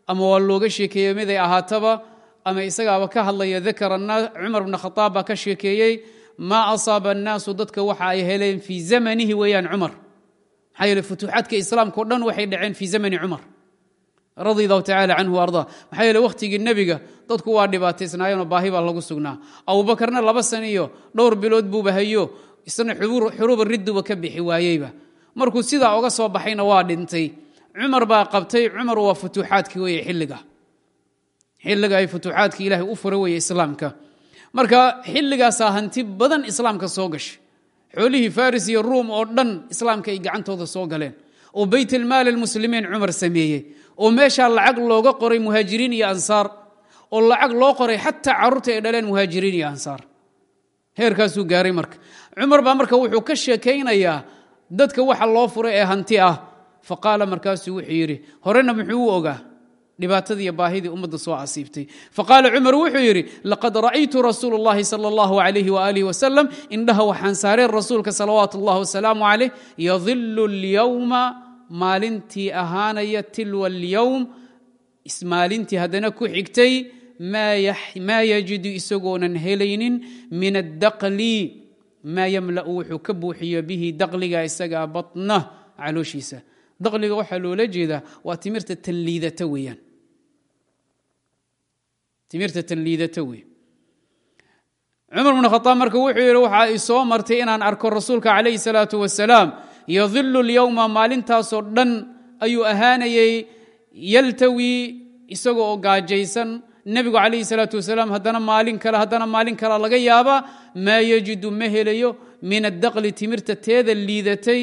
[SPEAKER 1] ama waa looga sheekeeyey miday ahaataba ama isagaaba ka hadlaya dakara cumar bn khaaab baa ka sheekeeyey maa asaaba الnaasu dadka waxa ay heleen fii zamanihi weeyaan cumar. Maxaa yeele futuuxaadka islaamka o dhan waxay dhaceen fii zamani cumar radi allahu tacala canhu arda maxaa yeele wakhtigii nebiga dadku waa dhibaataysnaayeenoo baahi baa lagu sugnaa. Abubakarna laba san iyo dhowr bilood buuba hayo isna xuruuba ridduba ka bixi waayeyba. Markuu sidaa oga soo baxayna waa dhintay. Cumar baa qabtay cumar waa futuuxaadkii weye xilliga xilliga ay futuuxaadkii ilaahay u fura weye islaamka. Marka xilligaasaa hanti badan islaamka soo gashay. Xoolihii faris iyo ruum oo dhan islaamka ay gacantooda soo galeen. Oo baytlmaal almuslimiin cumar sameeyey. Oo meeshaa lacag looga qoray muhaajiriin iyo ansaar. Oo lacag loo qoray xataa carruurta ay dhaleen muhaajiriin iyo ansaar. Heerkaasuu gaaray marka. Cumar baa marka wuxuu ka sheekaynayaa dadka waxa loo furay ee hanti ah. Fa qaala markaasuu wuxuu yidhi horena muxuu u ogaa dhibaatadii iyo baahidii ummadda soo asiibtay faqaala cumar wuxuu yidhi laqad ra'aytu rasuul اllahi salى اllahu alayh waalih wasalam indhaha waxaan saareen rasuulka salawaatu اllah wasalaamu calayh yadilu اlyowma maalintii ahaanaya tilwa اlyowm ismaalintii haddana ku xigtay maa yajidu isagoonan helaynin min addaqli maa yamla'u wuxuu ka buuxiyo bihi daqliga isagaa batnah calooshiisa daqliga waxaa loola jeedaa waa timirta tanliidata weeyaan timirta tanliidata wey cumar bn khaaab marka wuxuu yidhi waxaa i soo martay inaan arko rasuulka calayhi salaatu wasalaam yadilu lyowma maalintaasoo dhan ayuu ahaanayey yaltawi isaga oo gaajaysan. Nebigu calayhi salaatu wasalaam haddana maalin kale haddana maalin kale laga yaaba maa yajidu ma helayo min addaqli timirta teeda liidatay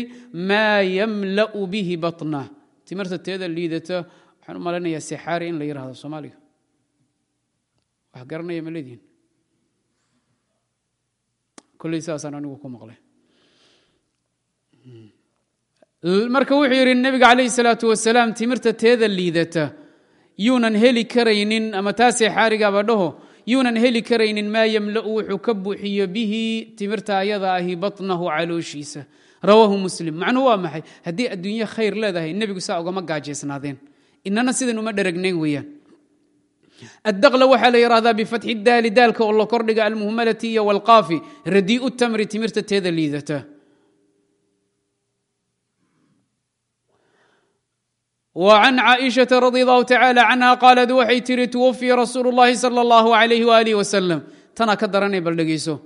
[SPEAKER 1] maa yamla'u bihi batnah timirta teeda liidata waxaan u malaynayaa sixaari in la yidhahdo soomaaliga wax garanaya ma leedihin kolley saasaan anigu ku maqlay. Marka wuxuu yidhi nebiga calayhi salaatu wasalaam timirta teeda liidata yuunan heli karaynin ama taasee xaarigaaba dhaho yuunan heli karaynin maa yamla'u wuxuu ka buuxiyo bihi timirta ayada ahi batnahu calooshiisa. Rawaahu muslim. Macnuhu waa maxay? Haddii adduunye khayr leedahay nebigu saa ugama gaajaysnaadeen inana sidan uma dheragnayn weeyaan addaqla waxaa la yidhahdaa bifatxi daali daalka oo la kordhiga almuhmalati iyo walqaafi radii'u tamri timirta teeda liidata وعن cائiشhaة رضي الله تعالى عنها qاaلت waxay tihi توفya رasuuل اللhi صلى الله عليه وآله وسلم tanaa ka daranay bal dhegeyso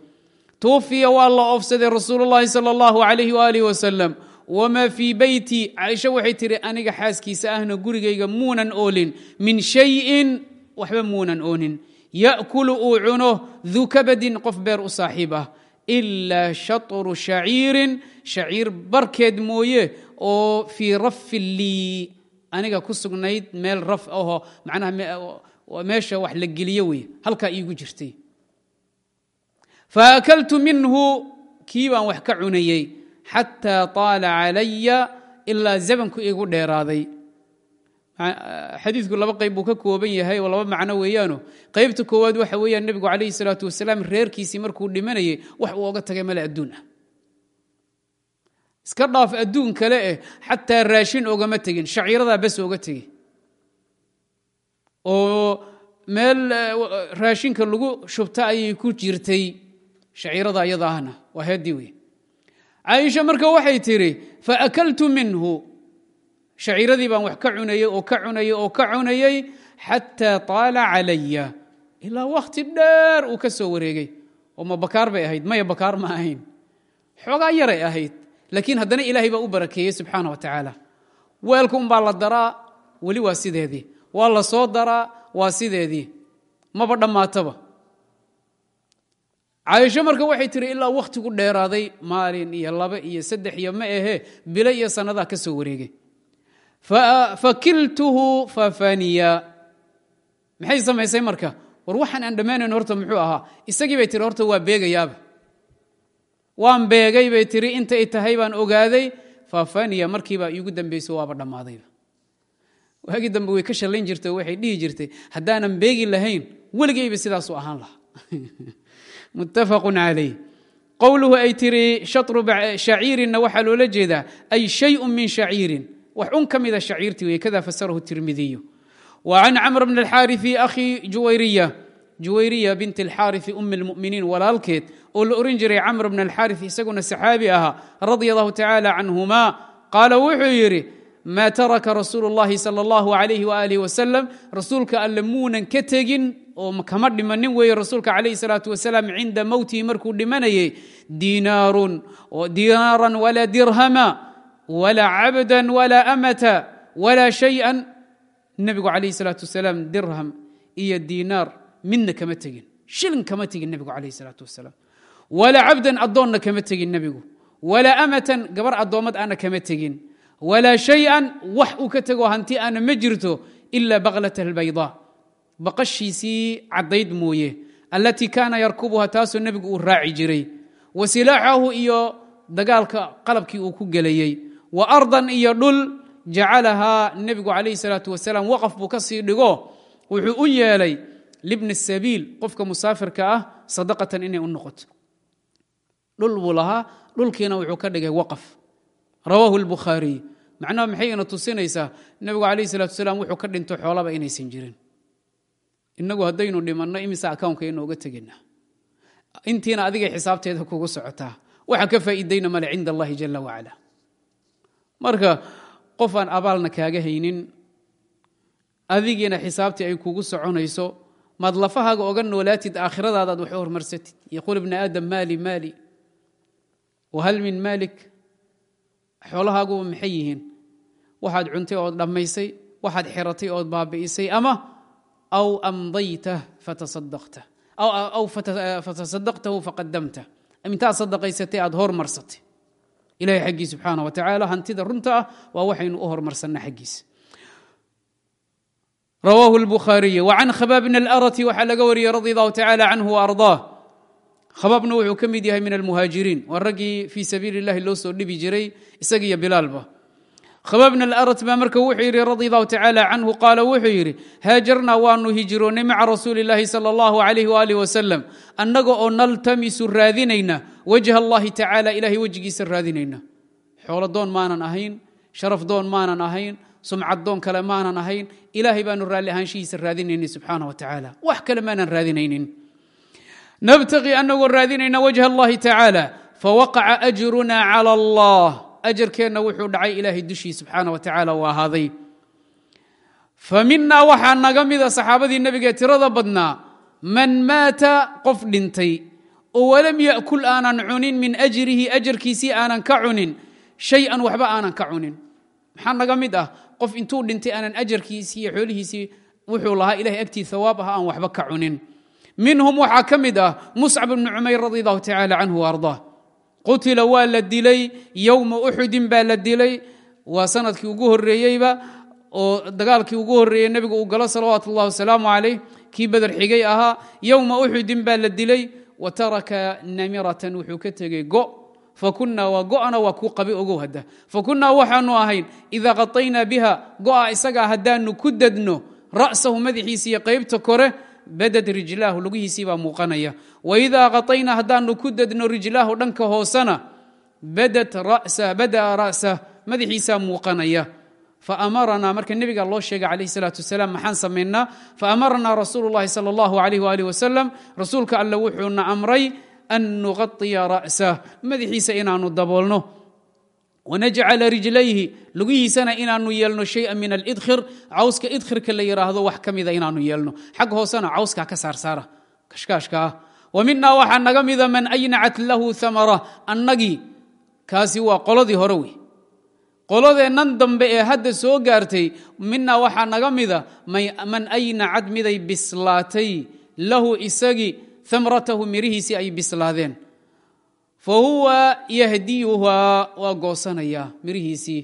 [SPEAKER 1] توفya waa la oofsaday rasuul الlahi صلى الله عليه وآله وسلم وma fii beyti caaisha waxay tihi aniga xaaskiisa ahna gurigayga muunan oolin min شhayءin waxba muunan oonin. Yakulu uu cuno duu kabadin qof beer u saaxiib ah ilaa shaطru shaciirin shaciir barkeed mooye oo fii rafin lii. Aniga ku sugnayd meel raf ahoo manaha meesha wax la geliyo wey halkaa iigu jirtay. Faakaltu minhu kii baan wax ka cunayey xataa طaala calaya ilaa zabanku iigu dheeraaday xadiidku laba qayb buu ka kooban yahay oo laba macno weeyaano. Qaybta koowaad waxa weeyaan nebigu calayhi salaatu wasalaam reerkiisii markuu dhimanayay wax uu oga tagay male adduun ah. Iska dhaaf adduun kale eh xataa raashin ogama tegin shaciiradaa bes oga tegi. Oo meel raashinka lagu shubta ayay ku jirtay shaciirada ayada ahna waa heedii wey caaisha marka waxay tidhi faakaltu minhu shaciiradii baan wax ka cunayey oo ka cunayey oo ka cunayey xataa taala calaya. Ilaa wakhti dheer uu ka soo wareegay. Oo ma bakaar bay ahayd. Maya bakaar ma ahayn. Xoogaa yaray ahayd. Laakiin haddana ilaahay baa u barakeeyey subxaana wa tacaala. Weelka unbaa la daraa weli waa sideedii. Waa la soo daraa waa sideedii. Maba dhammaataba. Caaisho marka waxay tiri ilaa wakhtigu dheeraaday maalin iyo laba iyo saddex iyo ma ahee bilo iyo sannadaa ka soo wareegay fakiltuhu fafaniya maxay samaysay marka? War waxaan aan dhammaanayn horta muxuu ahaa. Isagii bay tiri horta waa beegayaaba waan beegay bay tiri intay tahay baan ogaaday. Fafaniya markiiba iigu dambeyso waaba dhammaadayba waagii dambe way ka shallayn jirtay waxay dhihi jirtay haddaanan beegi lahayn weligayba sidaasuu ahaan lahaa. [laughs] Muttafaqu calayh qowluhu ay tiri shatru shaciirinna waxaa loola jeedaa ay shayun min shaciirin un ka mida shaciirtii wey kada fasarahu tirmidiyu wa can camr bn alxaariثi akhi juwayriya juwayriya bint alxaariثi umi اlmuminiin walaalkeed oo la oran jiray camr bn alxaariث isaguna saxaabi ahaa radia allahu tacala canhuma qaala wuxuu yidhi ma taraka rasuulu اllahi salى اllahu alayh walih wasalam rasuulka alle muunan ka tegin oo kama dhimanin weeye rasuulka calayh salaatu wasalaam cinda mowtihi markuu dhimanayay diinaarun diinaaran walaa dirhama walaa cabdan walaa amata walaa shayan nebigu calayh salaatu wasalaam dirham iyo diinaar midna kama tegin shilin kama tegin nebigu calayh salaatu wasalaam walaa cabdan addoonna kama tegin nebigu walaa amatan gabar addoommad aana kama tegin walaa shay-an wax uu ka tego hanti aana ma jirto ila baklat albayda baqashiisii caddayd mooye allatii kaana yarkubuha taasoo nebigu uu raaci jiray wa silaaxahu iyo dagaalka qalabkii uu ku gelayey wa ardan iyo dhul jacalahaa nebigu calayhi salaatu wasalaam waqaf buu ka sii dhigo wuxuu u yeelay libni sabiil qofka musaafirka ah sadaqatan inay u noqoto. Dhul buu lahaa dhulkiina wuxuu ka dhigay waqaf rawaahu lbukhaariy macnaha maxay ina tusinaysaa nebigu calayhi salatu wasalaam wuxuu ka dhinto xoolaba inaysan jirin inagu haddaynu dhimanno imisa akownka inooga tegina intiina adigay xisaabteeda kugu socotaa. Waxa ka faa'iidayna male cinda allahi jala wacala marka qof aan abaalna kaaga haynin adigiina xisaabtii ay kugu soconayso maad lafahaaga oga noolaatid aakhiradaadaad wax hormarsatid. Yaquul ibna aadam maali maali. Wahal min maalik? Xoolahaaguba maxay yihiin? Waxaad cuntay ood dhammaysay waxaad xiratay ood baabi'isay ama aw amdaytah fatasadaqta aw fatasadaqtahu faqadamta intaad sadaqaysatay aad hormarsatay ilahay xaggii subxaana wa tacaala hantida runta ah waa waxaynu u hormarsanna xaggiisa. Rawaahu lbukhaariy wa can khabaab bn alarati waxaa laga wariyey radi allahu tacala canhu waardaah khabaabna wuxuu ka mid yahay min almuhaajiriin waa raggii fii sabiili اllahi loo soo dhibi jiray isagiyo bilaalba khabaab bn alarat baa marka wuxuu yidhi radi allahu tacala canhu qaala wuxuu yidhi haajarnaa waanu hijiroonnay maca rasuuli اllahi salى اllahu alayh walih wasalam annaga oo naltamisu raadinayna wajha allahi tacala ilahay wejigiisa raadinayna xoolo doon maanan ahayn sharaf doon maanan ahayn sumcad doon kale maanan ahayn ilaahay baanu raalli ahaanshihiisa raadinaynay subxaana wa tacaala wax kale maanan raadinaynin nabtaqi anagoo raadinayna wajha allahi tacaala fawaqaca ajruna cala allah ajarkeenna wuxuu dhacay ilaahay dushii subxaana wa tacaala u ahaaday fa minaa waxaa naga mida saxaabadii nebiga ee tirada badnaa man maata qof dhintay. Oo walam yakul aanan cunin min ajrihi ajarkiisii aanan ka cunin. Shay-an waxba aanan ka cunin. Maxaa naga mid ah? Qof intuu dhintay aanan ajarkiisii iyo xoolihiisii wuxuu lahaa ilahay agtii hawaab ah aan waxba ka cunin. Minhum waxaa ka mid ah muscab bnu cumayr radi allahu tacala canhu ardaa qutila waa la dilay yowma uxudin baa la dilay. Waa sannadkii ugu horeeyeyba oo dagaalkii ugu horeeyey nebigu uu galo salawaatu اllahi wasalaamu calayh kii beder xigay ahaa. Yowma uxudin baa la dilay. Wa taraka namiratan wuxuu ka tegey go. Fakunaa waa go'ana waa kuu qabi ogow hadda. Fakunaa waxaanu ahayn idaa qataynaa biha go'a isagaa haddaanu ku dadno ra'sahu madaxiisa iyo qaybta kore badad rijlaahu lugihiisii baa muuqanaya waidaa qataynaa haddaanu ku dadno rijlaahu dhanka hoosena badaa ra'sah madaxiisaa muuqanaya faamaranaa marka nebiga loo sheegay calayh salaatu wasalaam maxaan samaynaa faamaranaa rasuulu llahi sala allahu alayh waalih wasalam rasuulka alle wuxuuna amray an nuqaiya ra'sah madaxiisa inaanu daboolno wanajcala rijlayhi lugihiisana inaanu yeelno shaya min alidkhir cawska idkhirka la yidhaahdo wax ka mida inaanu yeelno xag hoosena cawskaa ka saarsaara kashkaashka ah wa minaa waxaa naga mida man aynacat lahu amara annagii kaasi waa qoladii hore wey qoladeennan dambe ee hadda soo gaartay minaa waxaa naga mida man aynacad miday bislaatay lahu isagii amratahu mirihiisii ay bislaadeen fa huwa yahdiyuhaa waa goosanaya mirihiisii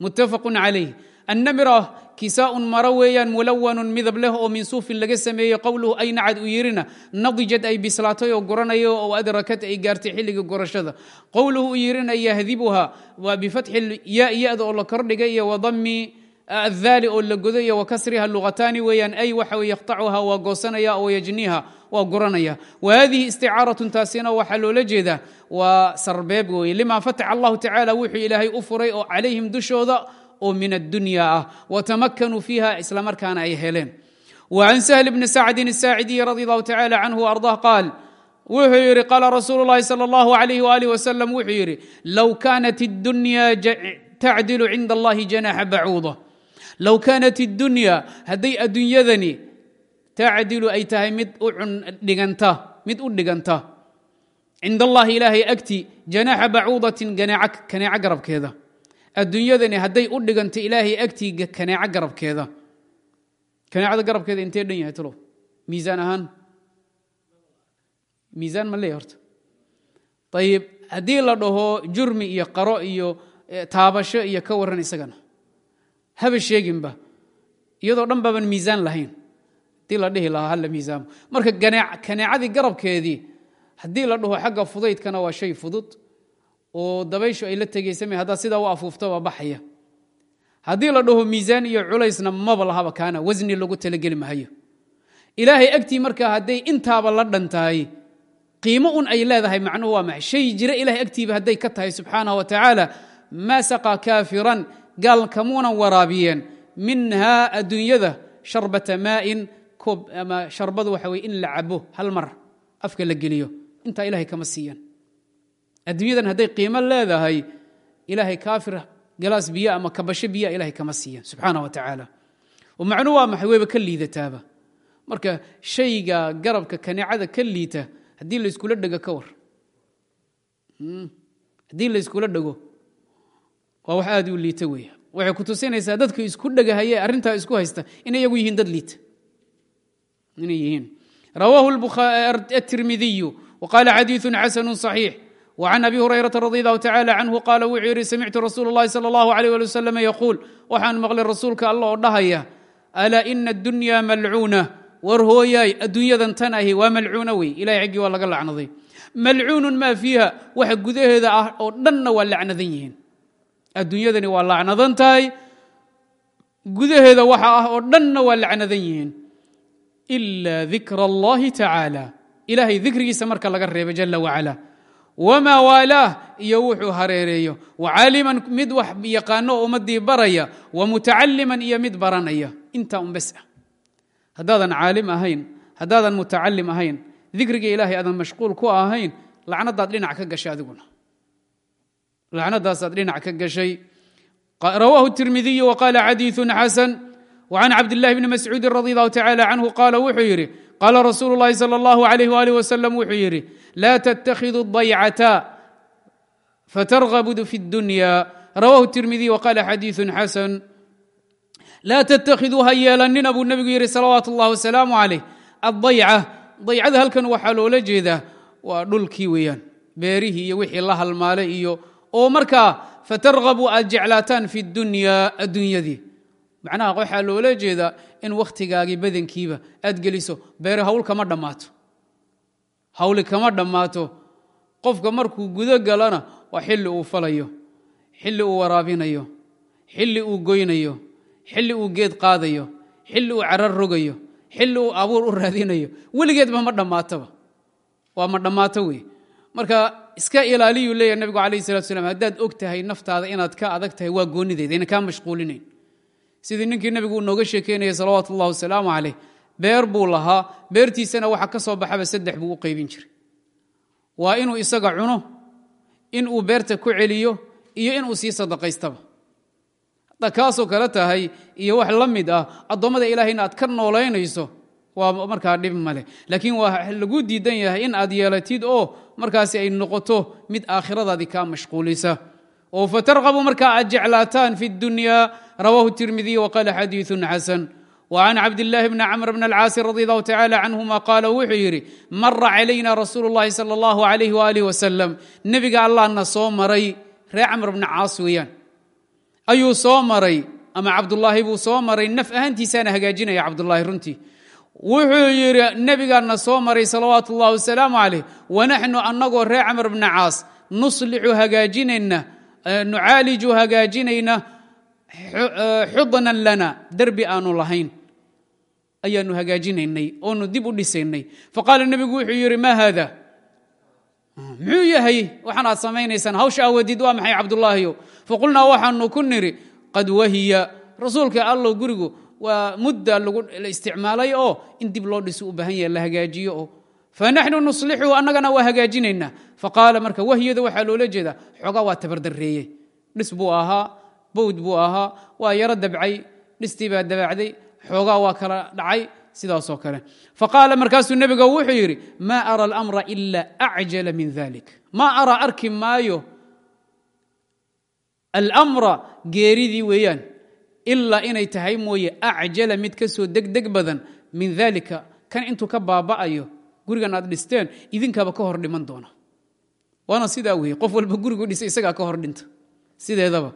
[SPEAKER 1] muttafaqu calayh annamira kisaaun maro weeyaan mulawanun midab leh oo min suufin laga sameeyey qowluhu aynacad uu yirina nadijad ay bislaatay oo guranayo oo adrakad ay gaartay xilligii gurashada qowluhu uu yirina yahdibuha waa bifatxi ya yada oo la kordhigay iyo wadami ahaali oo la godo iyo wakasriha luqataani weeyaan ay waxa wey yaqtacuha waa goosanaya oo yajniha waa guranaya wa hadihi isticaaratun taasina waxaa loola jeedaa waa sarbeeb weye lima fataxa allahu tacala wuxuu ilaahay u furay oo calayhim dushooda oo min addunya ah watamakanuu fiiha isla markaana ay heleen wa can sahl bni sacdin asaacidiyi radi allahu tacala canhu ardah qaal wuxuu yidhi qaala rasuulu llahi sal allahu alayh waalih wasalam wuxuu yidhi low kaanat iddunya tacdilu cinda allahi janaxa bacuuda low kaanat iddunya hadday adduunyadani tacdilu ay tahay mid u dhiganta cinda allahi ilaahay agti janaaxa bacuudatin kaneeco garabkeeda. Adduunyadani hadday u dhiganta ilaahay agtii kaneeco garabkeeda. Kaneecada garabkeeda intee dhan yahay talow? Miisaan ahaan? Miisaan ma leeya horta. Ayib haddii la dhaho jurmi iyo qaro iyo taabasho iyo ka warran isagana haba sheeginba iyadoo dhan baaban miisaan lahayn. Haddii la dhihi lahaa halla miisaamo. Marka kaneecadii garabkeedii haddii la dhaho xagga fudaydkana waa shay fudud oo dabayshu ay la tegaysama haddaad sidaa u afuufta waa baxaya. Haddii la dhaho miisaan iyo culaysna maba lahaba kaana wasni lagu talageli mahayo ilaahay agtii markaa hadday intaaba la dhan tahay qiimo un ay leedahay macnuhu waa maxay? Shay jira ilahay agtiiba hadday ka tahay subxaanah wa tacaala maa saqaa kaafiran gaal kamuunan waraabiyeen. Minhaa adduunyada sharbata maa'in koob ama sharbadu waxa weye in la cabo hal mar afka la geliyo. Intaa ilahay kama siiyan adduunyadan hadday qiimo leedahay ilaahay kaafir galaas biyo ama kabasho biya ilahay kama siiyan subxaana wa tacaala. Oo macnuu waa maxay? Weyba ka liidataaba. Marka shayga garabka kaneecada ka liita haddii layskula dhego ka war. Haddii layskula dhego waa wax aad u liita weya waxay ku tusinaysaa dadka isku dhegahaye arrintaa isku haysta inay iyagu yihiin dad liita inay yihiin rawaahu atirmidiyu waqaala xadiiثu xasanu صaxiix وعن أbي هريرة رضي الله تعالى عنه قال wuxuu yihi سمعت رsuuل اللhi صلى الله عليه ولي وسلم يقول waxaan mقلay rasuulka alla oo dhahaya ألا إنa الدuنيا ملcuunة war hooyaay adduunyadan tan ahi waa malcuuna wey ilahay xaggii waa laga lacnaday malcuunu ma fiiha waxa gudaheeda ah oo dhanna waa lacnadan yihiin adduunyadani waa lacnadan tahay. Gudaheeda waxa ah oo dhanna waa lacnadan yihiin. Ila dikra allahi tacaala ilaahay dikrigiisa marka laga reebay jala wacala. Wmaa waalaah iyo wuxuu hareereeyo. Wacaliman mid wax yaqaano oo ummadii baraya wa mutacaliman iyo mid baranaya. Intaa unbes ah. Haddaadan caalim ahayn haddaadan mutacallim ahayn dikriga ilaahay aadan mashquul ku ahayn lacnadaad dhinac ka gasha adiguna lacnadaasaad dhinac ka gashay rawaahu tirmidiyu waqaala xadiiثu xasan وcan cabdillahi bni mascuudi radi allahu tacala canhu qaala wuxuu yidhi qaala rasuulu اllahi salى اllahu alayh walih wasalam wuxuu yidhi laa ttakhidu daycata fatargabu fi اdunya rawahu tirmidiy wqala xadiiثu xasan laa tttakhiduu ha yeelanina buu nebigu yidhi salawaatu اllah wasalaamu calayh addayca daycada halkan waxaa loola jeedaa waa dhulkii weeyaan beerihii iyo wixii la halmaalay iyo oo markaa fatargabu aad jeclaataan fi اdunya addunyadii macnaha waxaa loola jeedaa in wakhtigaagii badankiiba aad geliso beere hawl kama dhammaato. Hawli kama dhammaato. Qofka markuu gudo galana waa xilli uu falayo xilli uu waraabinayo xilli uu goynayo xilli uu geed qaadayo xilli uu carar rogayo xilli uu abuur u raadinayo. Weligeedba ma dhammaatoba waa ma dhammaato wey marka iska ilaaliyuu leeyahy nabigu alayh salatu slam haddaad og tahay naftaada inaad ka adag tahay waa goonideeda ayna kaa mashquulinayn. Sidii ninkii nabigu uu nooga sheekeynaya salawaatu ullahi wasalaamu caleyh beer buu lahaa beertiisana waxa ka soo baxaba saddex buu u qaybin jiray. Waa inuu isaga cuno in uu beerta ku celiyo iyo inuu sii sadaqaystaba. Hadda kaasoo kale tahay iyo wax la mid ah addoommada ilahay in aad ka noolaynayso waa markaa dhib male laakiin waa lagu diidan yahay in aad yeelatid oo markaasi ay noqoto mid aakhiradaadii kaa mashquulisa oo fatarqabu markaa aad jeclaataan fi اdunya rawahu tirmidiy waqala xadiiثu xasan وعn cabdالlahi bni cmr bn اlcaasi radi allahu tacala canهuma qaala wuxuu yidhi mara calayna rasuulu اllahi salى اllahu alayh walih wasalam nebiga allahna soo maray ree camr bni caas weeyaan ayuu soo maray ama cabdulaahi buu soo maray naf ahaantiisaana hagaajinaya cabdulaahi runtii wuxuu yidhi nebigaana soo maray salawaatu اllahi wasalaamu calayh wanaxnu annagoo ree camr bni caas nuslixu hagaajinayna nucaaliju hagaajinayna xudnan lana derbi aanu lahayn ayaanu hagaajinaynay oonu dib u dhisaynay. Faqaala nebigu wuxuu yidhi ma haada muxuu yahay? Waxaan aad samaynaysaan hawsha awadid waa maxay cabdulaahiyo faqulnaa waxaanu ku niri qad wahiya rasuulka allow gurigu waa mudda la isticmaalay oo in dib loo dhiso u baahan yaha la hagaajiyo oo. Fanaxnu nuslixu annagana waa hagaajinaynaa faqaala marka wahyada waxaa loola jeedaa. Xoogaa waa tabardareeyey dhis buu ahaa bawd buu ahaa waa yaro dabcay dhistii baa dabacday xoogaa waa kala dhacay sidaasoo kale. Faqaala markaasuu nebiga wuxuu yidhi maa ara alamra ila acjala min dalik maa ara arki maayo almra geeridii weeyaan ilaa inay tahay mooye acjala mid ka soo degdeg badan min dalika kan intuu ka baaba'ayo gurigan aad dhisteen idinkaaba ka hor dhiman doona waana sidaa weye qof walba gurigu dhisa isagaa ka hor dhinta sideedaba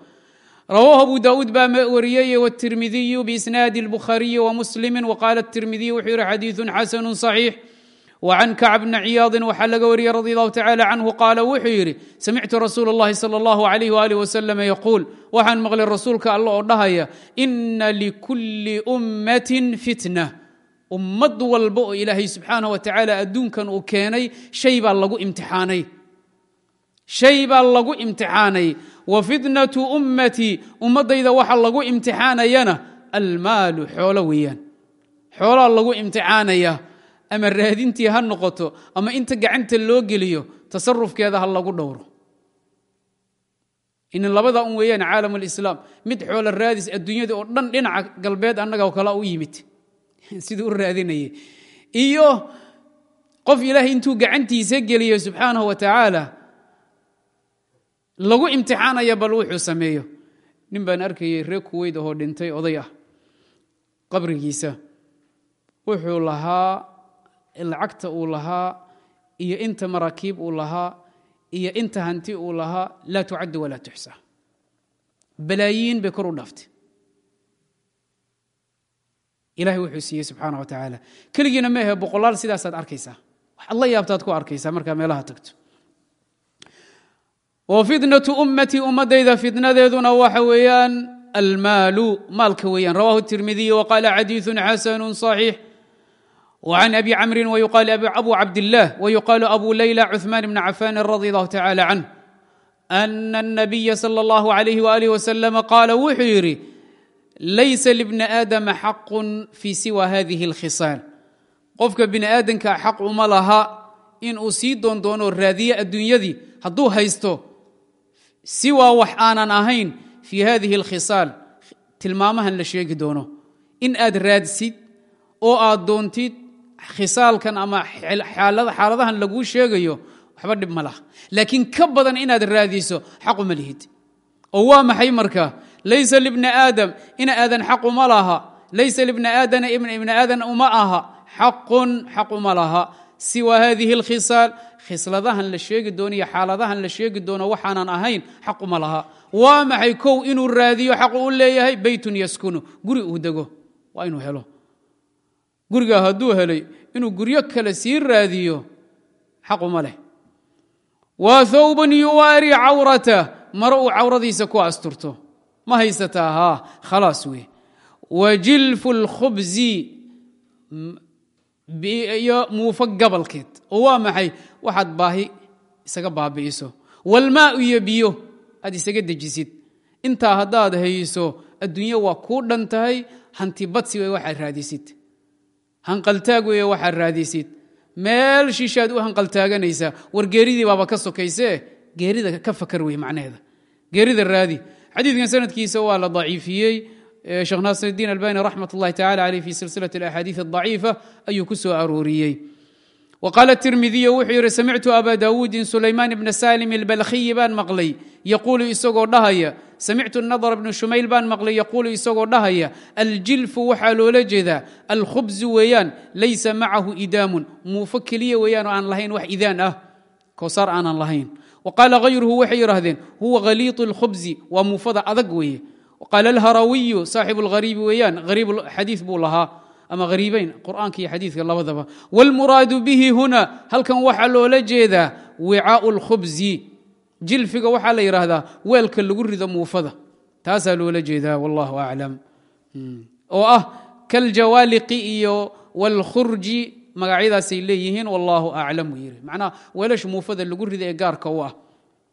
[SPEAKER 1] rawaahu abu daauud baa wariyey wtirmidiyu biisnaadi اlbukhaariyi wamuslimi waqaala tirmidiy wuxuu yihi xadiiثu xasanu صaxiix wcan kacb bni ciyaadin waxaa laga wariyey radi allahu tacala canhu qaala wuxuu yidhi samictu rasuul اllahi salى اllahu alayh walih wasalam yaquul waxaan maqlay rasuulka alla oo dhahaya ina likuli ummatin fitna ummad walba oo ilaahay subxaanah wa tacaala adduunkan uu keenay shay baa lagu imtixaanay shay baa lagu imtixaanay wa fitnatu ummatii ummaddayda waxa lagu imtixaanayana almaalu xoolo weeyaan xoolaa lagu imtixaanaya ama raadintii ha noqoto ama inta gacanta loo geliyo tasarufkeeda ha lagu dhowro. In labada un weeyaan caalam alislaam mid xoolo raadis adduunyada oo dhan dhinaca galbeed annaga kala u yimid. [laughs] Siduu u raadinayay. Iyo qof ilaahay intuu gacantiisa geliyo subxaanahu wa tacaala lagu imtixaanaya bal wuxuu sameeyo. Nin baan arkayay reer kuweyd ahoo dhintay oday ah qabrigiisa. Wuxuu lahaa lacagta uu lahaa iyo inta maraakiib uu lahaa iyo inta hanti uu lahaa laa tucaddu walaa tuxsa balaayiin bay kor u dhaaftay. Ilahay wuxuu siiyey subxaana wa tacaala keligiina ma ahe boqolaal sidaasaad arkaysaa. Waxaad la yaabtaad ku arkaysaa markaa meelaha tagto. Wa fitnatu ummatii ummaddayda fitnadeeduna waxa weeyaan almaalu maalka weeyaan. Rawahu tirmidiy waqaala xadiiثu xasanu صaxiix وعن أبي cمر ويقال أبو عبد الله ويقال أبو ليلى عثمان بن عفان رضي الله تعالى عنه أن النبي صلى الله عليه وآله وسلم قال wuxuu yidhi laysa لبن آdم xaq في siوى hذiه الkhiصاaل qofka بiنi aadamka xaq uma laha in uu sii doon doono raadiye adduunyadii hadduu haysto siwaa wax aanan ahayn fii hadihi اlkhiصاal tilmaamahan la sheegi doono in aad raadsid oo aad doontid khisaalkan ama xaaladahan laguu sheegayo waxba dhib ma laha. Laakiin ka badan inaad raadiso xaquma lihid. Oo waa maxay marka? Laysa libni aadam ina aadan xaq uma laha. Laysa libni aadana ibni aadan uma aha. Xaqun xaq uma laha. Siwa hadihi اlkhisaal khisladahan la sheegi doono iyo xaaladahan la sheegi doono waxaanan ahayn xaq uma laha. Waa maxay kow inuu raadiyo xaqu u leeyahay? Beytun yaskunu. Guri uu dego. Waa inuu helo gurigaa hadduu helay inuu guryo kale sii raadiyo xaquma leh. Waa thawban yuwaari cawrata maro uu cawradiisa ku asturto. Ma haysataa haa khalaas wey wa jilfu اlkhubzi iyo muufo gabalkeed. Oo waa maxay? Waxaad baahi isaga baabi'iso. Walmaau iyo biyo aad isaga dejisid. Intaa haddaad hayso adduunye waa kuu dhan tahay hanti badsi wey waxaad raadisid hanqaltaag weeye waxaad raadisid meel shishaad u hanqaltaaganaysaa war geeridii baaba ka sokaysee geerida ka fakar wey macnaheeda geerida raadi xadiidkan sanadkiisa waa la daciifiyey sheekh naasirdiin albani raxmat اllahi tacala aleyh fi silsilaة اlaxaadiiث الضaciifa ayuu ku soo arooriyey وqاl التirmidiy wuxuu yihi samictu aba dawuudin sulayman bna salim اlbalkhiyi baan maqlay yaquulu isagoo dhahaya samictu nadr bnu shumayl baan maqlay yaquulu isagoo dhahaya aljilfu waxaa loola jeedaa alkhubzu weeyaan laysa macahu idaamun muufo keliya weeyaan oo aan lahayn wax idaan ah kowsar aanan lahayn waqaala hayruhu waxay yidhaahdeen huwa khaliiط اlkhubzi waa muufada adag weeye qaala alharawiyu saaxibu اlhariibi weeyaan hariib xadiid buu lahaa ama hariibayn qur'aanka iyo xadiidka labadaba wاlmuraadu bihi huna halkan waxaa loola jeedaa wicaau اlkhubzi jilfiga waxaa la yidhaahdaa weelka lagu rido muufada. Taasaa loola jeedaa wallahu aclam. Oo ah kaljawaaliqi iyo wاlkhurji magacyadaasay leeyihiin wallahu aclam uu yiri. Macnaha weelasha muufada lagu rida ee gaarka u ah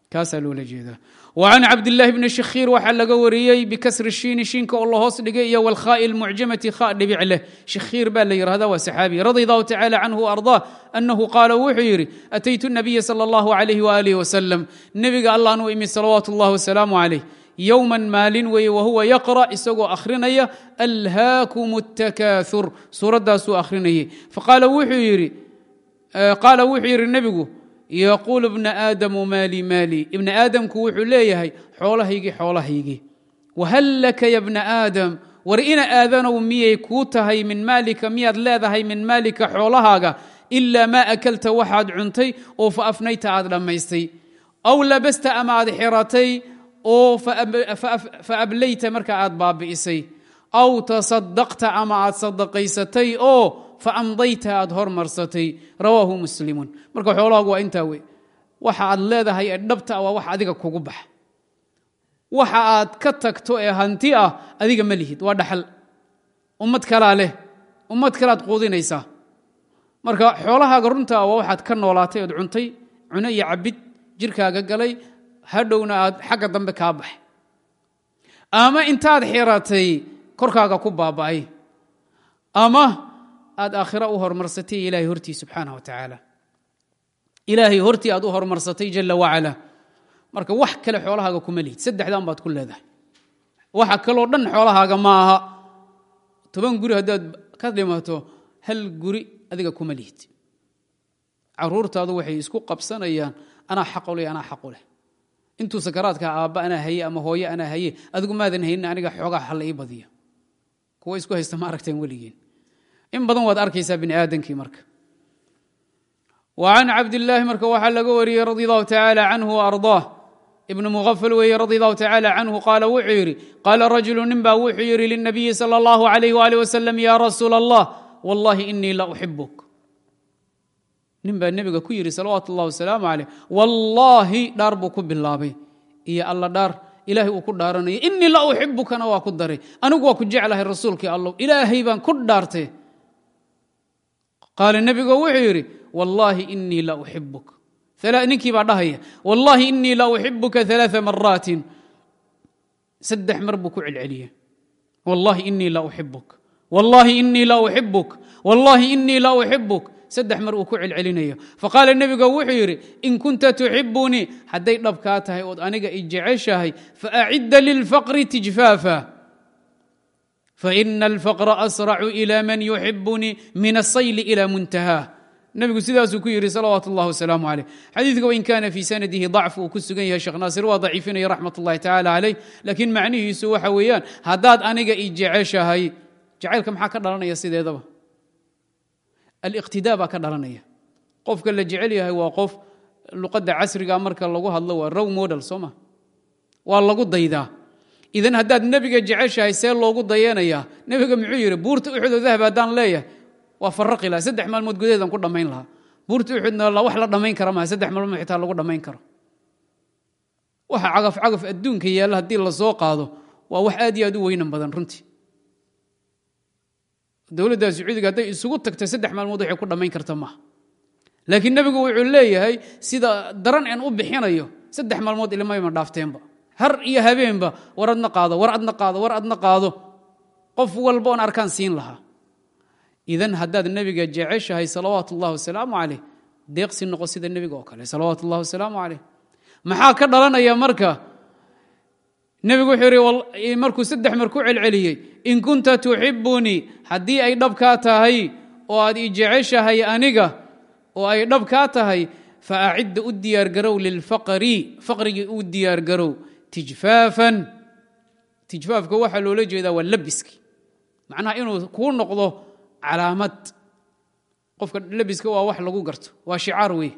[SPEAKER 1] kaasaa loola jeedaa وعن cabdاللahi بن شhkيr waxaa laga wariyey bkasri shiini shiinka oo lahoos dhigay iyo wlkhاء الmucjamati kha dhibic leh shikhiir baa la yihahda waa saxaabi radي الlahu tacalى canه وأrضاه أnahu qaala wuxuu yidhi أtaytu النabiya slى الlah عlيه وآlih وsلم nebiga allaan u imi salawaaت الlah وسلaaم عlيه yowma maalin weeye wahuwa yaqra' isagoo akhrinaya alhaakum الtakaaثur suuraddaasuu akhrinayay faqaala wuxuu yidhi nebigu yaquulu ibna aadamu maali maali ibna aadamku wuxuu leeyahay xoolahaygii xoolahaygii wahal laka ya bna aadam war ina aadanow miyay kuu tahay min maalika miyaad leedahay min maalika xoolahaaga ilaa maa akalta waxaad cuntay oo fa afnayta aad dhammaystay aw labasta ama aad xiratay oo fa ablayta marka aad baabi'isay aw tasadaqta ama aad sadaqaysatay oo faamdayta aad hormarsatay rawaahu muslimun marka xoolahaagu waa intaa wey waxa aad leedahay ee dhabta waa wax adiga kugu baxa waxa aad ka tagto ee hanti ah adiga ma lihid waa dhaxal ummad kalaa leh ummad kalaad quudinaysaa marka xoolahaaga runta waa waxaad ka noolaatay ood cuntay cuno iyo cabid jirkaaga galay hadhowna aad xagga dambe kaa baxay ama intaad xiratay korkaaga ku baaba'ay ama aad aakhira u hormarsatay ilaahay hortii subxaana wa tacaala. Ilaahay hortii aad u hormarsatay jala wacala. Marka wax kale xoolahaaga kuma lihid. Saddexdan baad ku leedahay. Waxa kaloo dhan xoolahaaga ma aha. Toban guri haddaad ka dhimato hal guri adiga kuma lihid. Caruurtaadu waxay isku qabsanayaan anaa xaqu leh anaa xaqu leh. Intuu sakaraadka aabba anaa haye ama hooye anaa haye adigu maadan haynin aniga xoogaa halla ii badiya. Kuwa isku haysta ma aragteen weligeen in badan waad arkaysaa bini aadamkii marka. Wa can cabdillaahi marka waxaa laga wariyey radi allahu tacaala canhu waardaah ibnu muqafal weeye radi allahu tacaala canhu qaala wuxuu yidhi qaala rajulu nin baa wuxuu yidhi lilnabiyi sala allahu alayh waalih wasalam ya rasuula allah wallahi inii la uxibuk nin baa nebiga ku yidhi salawaatu اllah wasalaamu calayh wallaahi dhaar buu ku bilaabay. Iyo alla dhaar ilaahay uu ku dhaaranaya inii la uxibukana waa ku daray. Anigu waa ku jeclahay rasuulkii allow ilaahay baan ku dhaartay qaala nebigu wuxuu yidhi wallaahi inii la uxibuk ninkii baa dhahaya wallaahi inii la uxibuka ثalaaثa maraatin saddex mar buu ku celceliyey wallaahi inii la uxibuk wallaahi inii la uxibuk wallaahi inii la uxibuk saddex mar uu ku celcelinayo. Faqaala nebiga wuxuu yidhi in kunta tuxibunii hadday dhabkaa tahay ood aniga i jeceshahay faacidda lilfaqri tijfaafa faina alfaqra asracu ila man yuxibunii min asayli ila muntahaa nebigu sidaasuu ku yidhi salawaatu اllah wasalaamu calayh xadiidka wain kaana fii sanadihi dacf uu ku sugan yahay sheekh naasir waa daciifinaya raxmat اllahi tacaala calayh laakiin macnihiisu waxa weeyaan haddaad aniga i jeceshahay jacaylka maxaa ka dhalanaya sideedaba aliqtidaa baa ka dhalanaya qofka la jecel yahay waa qof luqadda casriga marka lagu hadlo waa row model soo ma waa lagu daydaa idan haddaad nebiga jeceshahay see loogu dayanayaa. Nebiga muxuu yidhi buurta uxud oo dahab haddaan leeyahay waa faraqi laha saddex maalmood gudaheedan ku dhammayn lahaa. Buurta uxudna wax la dhammayn kara maha saddex maalmood xitaa lagu dhammayn karo. Waxa cagaf cagaf adduunka yaalla haddii la qaado waa wax aad iyo aad u weynan badan runtii. Dowladda sacuudiga hadday isugu tagta saddex maalmood waxay ku dhammayn karta maaha. Laakiin nebigu wuxuu leeyahay sida daran en u bixinayo saddex maalmood ilmayma dhaafteenba har iyo habeenba war adna qaado war adna qaado qof walba oon arkaan siin lahaa. Idan haddaad nebiga jeceshahay salawaatu ullahi wasalaamu caleyh deeqsi noqo sida nebiga oo kale salawaatu ullahi wasalaamu caleyh maxaa ka dhalanaya marka? Nebigu wuxuu yidhi markuu saddex mar ku celceliyey in kunta tuxibunii haddii ay dhabkaa tahay oo aad i jeceshahay aniga oo ay dhabkaa tahay fa acidda u diyaargarow lilfaqri faqrigii u diyaargarow tijfaafan. Tijfaafka waxaa loola jeedaa waa labiski. Macnaha inuu kuu noqdo calaamad. Qofka labiska waa wax lagu garto waa shicaar wey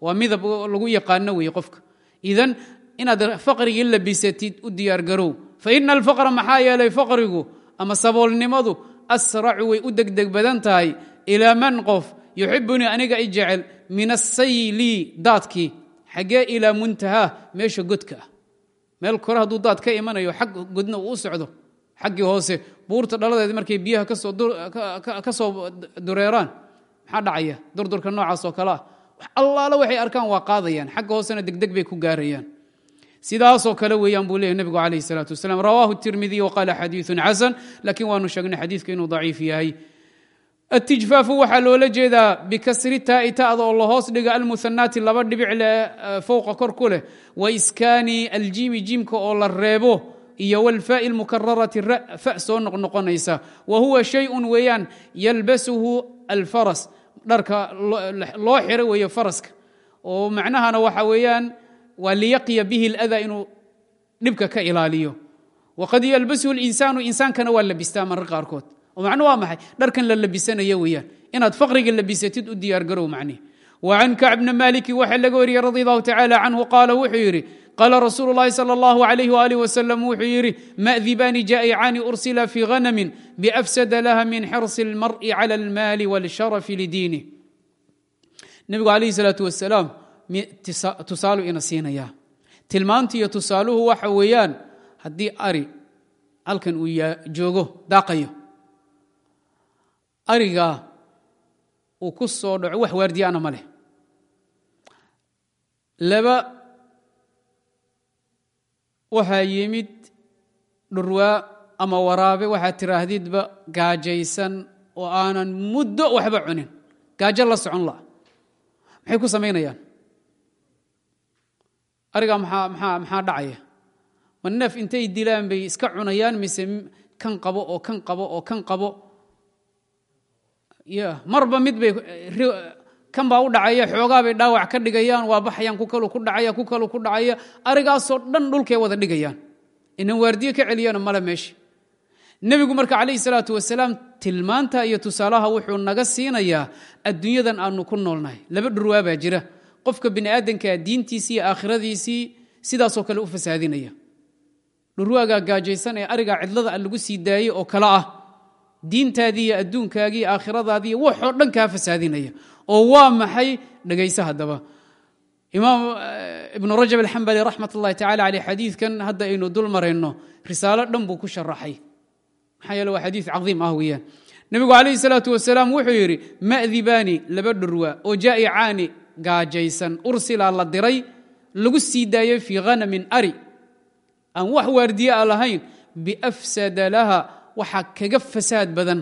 [SPEAKER 1] waa midab lagu yaqaano wey qofka. Idan inaad faqrigii labisatid u diyaargarow fa ina alfaqra maxaa yeelay faqrigu ama saboolnimadu asracu way u degdeg badan tahay ilaa man qof yuxibunii aniga i jecel min asayli daadkii xaggee ilaa muntahaa meesha godka ah meel kore hadduu daad ka imanayo xag godna uu u socdo xaggii hoose buurta dhaladeed markay biyaha ka soo dureeraan maxaa dhacaya? Durdurka noocaas oo kale ah. Allaala waxay arkaan waa qaadayaan xagga hoosena degdeg bay ku gaarayaan. Sidaasoo kale weeyaan buu leeyay nebigu calayh salaatu wasalaam. Rawaahu tirmidiy waqaala xadiiثun xasan lakiin waanu sheegnay xadiidka inuu daciif yahay atijfaafu waxaa loola jeedaa bikasri taa'i ta'da oo lahoos dhiga almuhanaati laba dhibic le fowqa kor ku leh. Wa iskaani aljiimi jiimka oo la reebo iyo walfaa'i lmukararati fa soo noqnoqonaysa wa huwa shayun weeyaan yalbasuhu alfaras dharka loo xiro weeye faraska. Oo macnahana waxa weeyaan waa liyaqiya bihi اlada inuu dhibka ka ilaaliyo. Waqad yalbasuhu اlinsaanu insaankana waa labistaa marar qaarkood oo macnu waa maxay dharkan la labisanayo weeyaan inaad faqriga labisatid u diyaargarow macnihi wa can kacb bni maliki waxaa laga wariyey radi allahu tacala canhu qaala wuxuu yidhi qaala rasuulu اllahi salى اllahu alayh walih wasalam wuxuu yidhi ma'dibaani jaa'icaani ursila fii hanamin biafsada laha min xirsi اlmar'i cala اlmaali wاlsharafi lidiinih nebigu alayh salaatu wasalaam tusaalu ina siinayaa tilmaantu iyo tusaaluhu waxa weeyaan haddii ari halkan uu joogo daaqayo arigaa uu ku soo dhaco wax waardiyaana ma leh. Laba waxaa yimid dhurwaa ama waraabe waxaad tiraahdidba gaajaysan oo aanan muddo waxba cunin. Gaajo la socon la maxay ku samaynayaan? Arigaa maxaa dhacaya? Ma neef intay dilaan bay iska cunayaan mise kan qabo oo kan qabo oo kan qabo marba mid bay kan baa u dhacaya xoogaa bay dhaawac ka dhigayaan waa baxayaan ku kalu ku dhacaya ku kalu ku dhacaya arigaasoo dhan dhulkay wada dhigayaan. Inan waardiye ka celiyana male meesha nebigu marka calayhi salaatu wasalaam tilmaanta iyo tusaalaha wuxuu naga siinayaa adduunyadan aanu ku noolnahay. Laba dhurwaa baa jira. Qofka bini aadankaa diintiisii iyo aakhiradiisii sidaasoo kale u fasaadinaya. Dhurwaagaa gaajaysan ee arigaa cidlada a lagu sii daayey oo kale ah diintaadii iyo adduunkaagii aakhiradaadii waxoo dhan kaa fasaadinaya oo waa maxay? Dhegaysa haddaba. Imaam ibnu rajab alxambali raxmat ullahi tacala caleyh xadiidkan hadda aynu dul marayno risaalo dhan buu ku sharaxay. Maxaa yeele waa xadiid cadiim ah weeyaan. Nebigu calayhi salaatu wasalaam wuxuu yidhi ma'dibaani laba dhurwa oo jaa'icaani gaajaysan ursila la diray lagu sii daayey fii hanamin ari. Aan wax waardiye a lahayn biafsada laha waxa kaga fasaad badan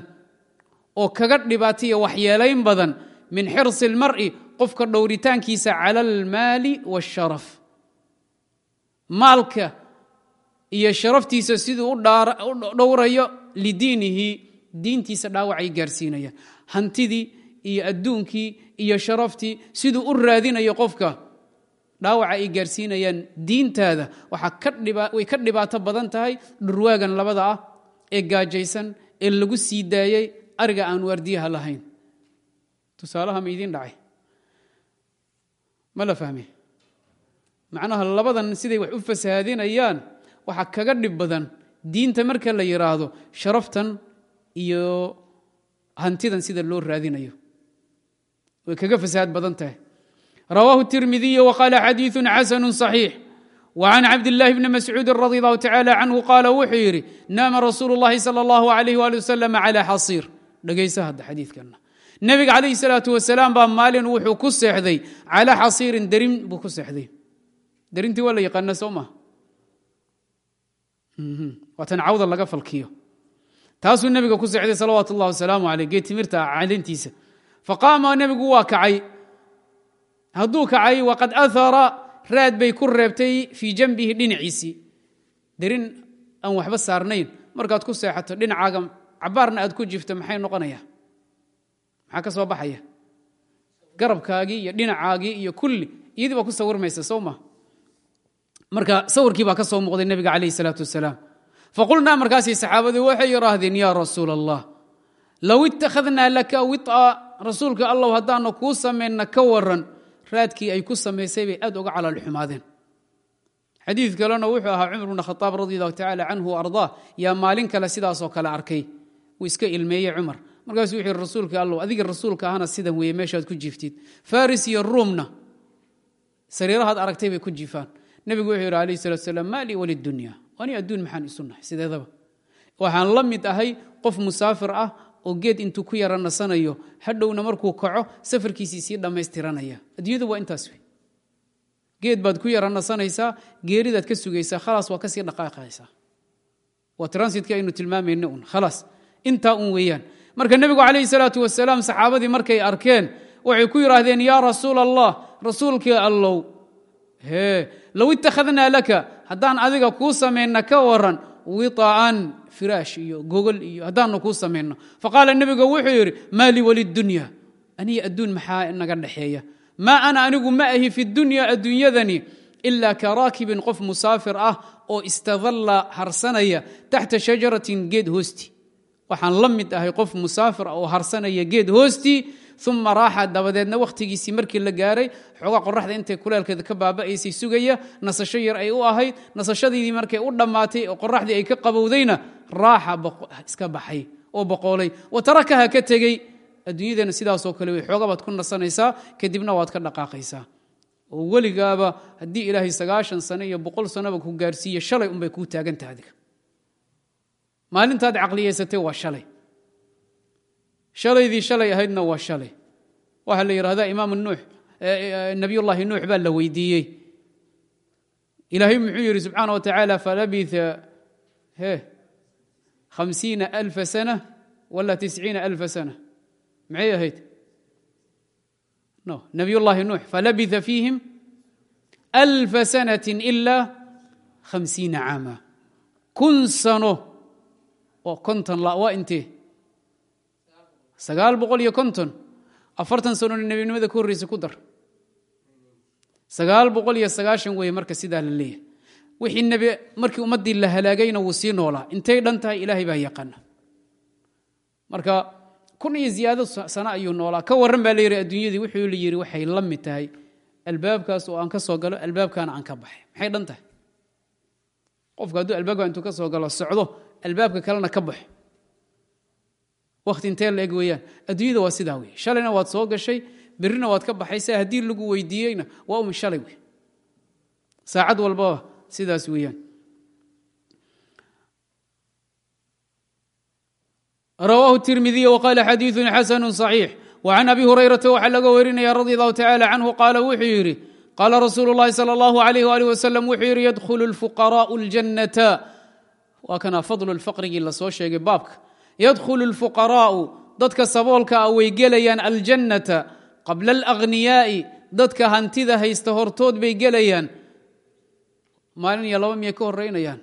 [SPEAKER 1] oo kaga dhibaataiyo waxyeelayn badan min xirsi اlmar'i qofka dhowritaankiisa cala almaali waاsharaf maalka iyo sharaftiisa siduu u dhowrayo lidiinihi diintiisa dhaawacay gaarsiinayaan hantidii iyo adduunkii iyo sharaftii siduu u raadinayo qofka dhaawaca ay gaarsiinayaan diintaada way ka dhibaato badan tahay dhurwaagan labada ah ee gaajaysan ee lagu sii daayay ariga aan waardiyaha lahayn. Tusaalaha ma idiin dhacay? Ma la fahme macnaha labadan siday wax u fasahaadinayaan waxaa kaga dhib badan diinta marka la yidhaahdo sharaftan iyo hantidan sida loo raadinayo. Way kaga fasahaad badan tahay. Rawaahu tirmidiy waqaala xadiiثu xasanu صaxiix وcan cabdالlahi bni mascuudi radi allahu tacala canhu qaala wuxuu yidhi naama rasuulu اllahi salى اllahu alayh ali wasalam calى xasiir dhegaysa hadda xadiidkana nebiga calayhi salaatu wasalaam baa maalin wuxuu ku seexday calaa xasiirin derin buu ku seexday derintii waa la yaqaana soo maa waa tan cawda laga falkiyo taasuu nebiga ku seexday salawaatu اllah wasalaamu aleyh geed timirta calintiisa faqaama nebigu waa kacay hadduu kacay waqad ahara raad bay ku reebtay fii janbihi dhinaciisii derin aan waxba saarnayn. Markaad ku seexato dhinacaaga cabaarna aad ku jifto maxay noqonaya? Maxaa ka soo baxaya? Garabkaagii iyo dhinacaagii iyo kulli iyadii baa ku sawirmaysa soo ma? Marka sawirkii baa ka soo muuqday nebiga calayh salaatu wasalaam. Faqulnaa markaasay saxaabadu waxay yidhaahdeen yaa rasuul allah low ittakhadnaa laka wia rasuulka allow haddaanu kuu samayna ka waran raadkii ay ku samaysay bay aad uga calaalxumaadeen xadiid kalena wuxuu ahaa cumar bn khaaab radi allahu tacala canhu ardaa yaa maalin kale sidaasoo kale arkay. Wuu iska ilmeeyey cumar. Markaasuu wuxuu yhi rasuulka allow adiga rasuulka ahna sidan weeye meeshaad ku jiiftid faris iyo ruumna sariirahaad aragtay bay ku jiifaan. Nebigu wuxuu yidhi alayh salatu salaam maa walidunya ani adduun maxaan isu nahay sideedaba. Waxaan la mid ahay qof musaafir ah oo geed intuu ku yara nasanayo hadhowna markuu kaco safarkiisii sii dhammaystiranaya. Adduunyadu waa intaas wey geed baad ku yara nasanaysaa geeridaad ka sugaysaa khalaas waa ka sii dhaqaaqaysaa. Waa transitka aynu tilmaamayna un khalaas. Intaa un weeyaan. Marka nebigu calayhi salaatu wasalaam saxaabadii markay arkeen waxay ku yidhaahdeen yaa rasuul allah rasuulkii allow hee low ittakhadnaa laka haddaan adiga kuu samayna ka waran wiطa'an firaash iyo gogol iyo haddaanu kuu samayno. Faqaala nebigu wuxuu yidhi maa lii walidunya aniga adduun maxaa naga dhexeeya? Maa ana anigu ma ahi fi dunya adduunyadani ilaa ka raakibin qof musaafir ah oo istadalla harsanaya taxta shajaratin geed hoosti. Waxaan la mid ahay qof musaafir ah oo harsanaya geed hoostii uma raaxa dabadeedna wakhtigiisii markii la gaaray xoogaa qoraxda intay kuleelkeeda ka baaba'aysay sugaya nasasho yar ay u ahayd nasashadiidii markay u dhammaatay oo qoraxdii ay ka qabowdayna raaxa iska baxay oo boqoolay wa ka tegey adduunyadana sidaasoo kale way xooga ku nasanaysaa kadibna waad ka dhaqaaqaysaa oo weligaaba haddii ilaahay sagaashan sano iyo boqol sanoba ku gaarsiiye shalay unbay kuu taagantaha adiga maalintaad caqliyaysatay waa shalay shalaydii shalay ahaydna waa shalay. Waxaa la yidhahdaa imaam nuux nabiyullaahi nuux baa la weydiiyey. Ilaahay muxuu yidhi subxaana wa tacaala falabitha he hamsiina alfa sana wala tisciina alfa sana. Maxay ahayd? No nabiyullaahi nuux falabitha fiihim alfa sanati ila hamsiina caama. Kun sano oo konton la waa intee sagaal boqol iyo konton afartan sanona nebinimada ka horreysa ku dar sagaal boqol iyo sagaashan weeye marka sidaa la leeyahay wixii nebi markii ummaddii la halaagayna wuu sii noolaa intay dhan tahay ilaahay baa yaqaana marka kun iyo ziyaado sano ayuu noolaa ka warran baa la yidhi adduunyadii wuxuu la yidhi waxay la mid tahay albaabkaas oo aan ka soo galo albaabkaana aan ka baxay maxay dhan tahay qofka hadduu albaabka intuu ka soo galo socdo albaabka kalena ka baxo wakhti intee la eg weeyaan adduunyada waa sidaa wey shalayna waad soo gashay berrina waad ka baxaysaa haddii lagu weydiiyeyna waa umi shalay wey saacad walbaba sidaas weeyaan rawaahu tirmidiy wqaala xadiiثu xasanu صaxiix وcan abi hurayrata waxaa laga werinaya radi allahu tacala canhu qaala wuxuu yidhi qaala rasuulu اllahi salى اllahu alayh ali wasalam wuxuu yidhi yadkhulu اlfuqaraءu اljannata waa kana fadlu lfaqrigii lasoo sheegay baabka yadkhulu اlfuqaraa'u dadka saboolka ah way gelayaan aljannata qabla alaghniyaa'i dadka hantida haysta hortood bay gelayaan maalin iyo laba miyay ka horeynayaan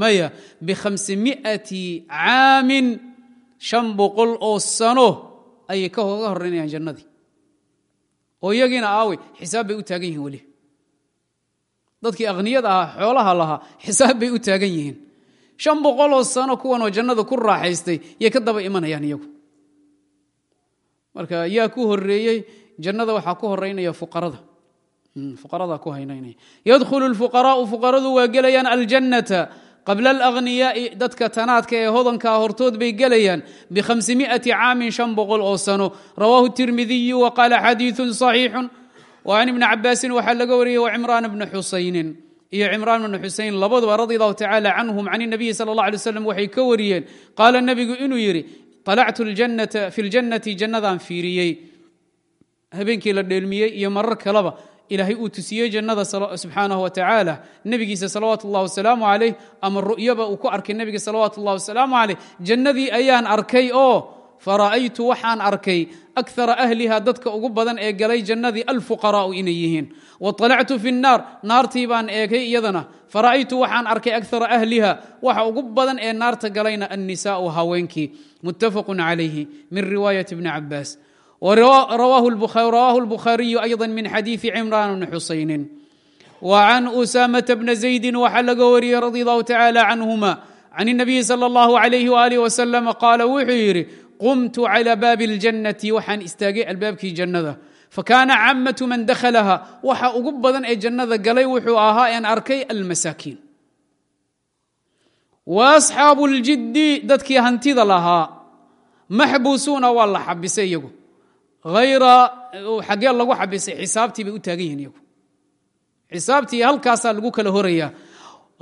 [SPEAKER 1] maya bikhamsimi'ati caamin shan boqol oo sano ayay kaga horeynayaan jannadii oo iyagiina aawey xisaab bay u taagan yihiin weli dadkii akhniyada ahaa xoolaha lahaa xisaab bay u taagan yihiin shan boqoloo sano kuwanoo jannada ku raaxaystay yay ka daba imanayaan iyagu. Marka yaa ku horeeyey jannada waxaa ku horeynaya fuqarada. Hmm, fuqarada ku haynaynaya. Yadkhulu lfuqaraau fuqaradu waa gelayaan aljannata. Qabla alaghniyaa'i dadka tanaadka ee hodanka ah hortood bay gelayaan bihamsimi'ati caamin shan boqol oo sano. Rawaahu tirmidiyu wa qaala xadiiun saxiixun. Wa can ibni cabaasin waxaa laga wariyey wacimraan bni xusaynin iyo cimraan bn xusein labaduba radi allahu tacaala canhum can nabiyi sal اllah alay slam waxay ka wariyeen. Qaala nebigu inuu yidhi alactu fi ljannati jannadaan fiiriyey. Habeenkii la dheelmiyey iyo marar kaleba ilaahay uu tusiyey jannada subxaanahu wa tacaala nebigiisa salawaatu ullah wasalaamu calayh ama ru'yoba uu ku arkay nebiga salawaatu ullah wasalaamu calayh jannadii ayaan arkay oo fara'aytu waxaan arkay akara ahliha dadka ugu badan ee galay jannadii alfuqaraa'u inay yihiin waطalactu fi nnaar naartii baan eegay iyadana fara'aytu waxaan arkay akara ahliha waxa ugu badan ee naarta galayna annisaau haweenkii muttafaqu calayhi min riwaayati bni cabaas وrawaahu الbukhaariyu أيضا min xadiiثi cimraan bni xusayni وعan أsاmaة bna زaydi waxaa laga wariyey radي الlahu tacalى canهuma can الnabiyi slى الlah عalyh وalih وsلم qaala wuxuu yidhi qumtu calى baabi اljannati waxaan istaagay albaabkii jannada fakaana camatu man dakhlaha waxa ugu badan ee jannada galay wuxuu ahaa en arkay almasaakiin وasxaabu اljidi dadkii hantida lahaa maxbuusuuna waa la xabisay iyagu hayra xaggee lagu xabisay xisaabtii bay u taagan yihiin iyagu xisaabtii halkaasaa lagu kala horaya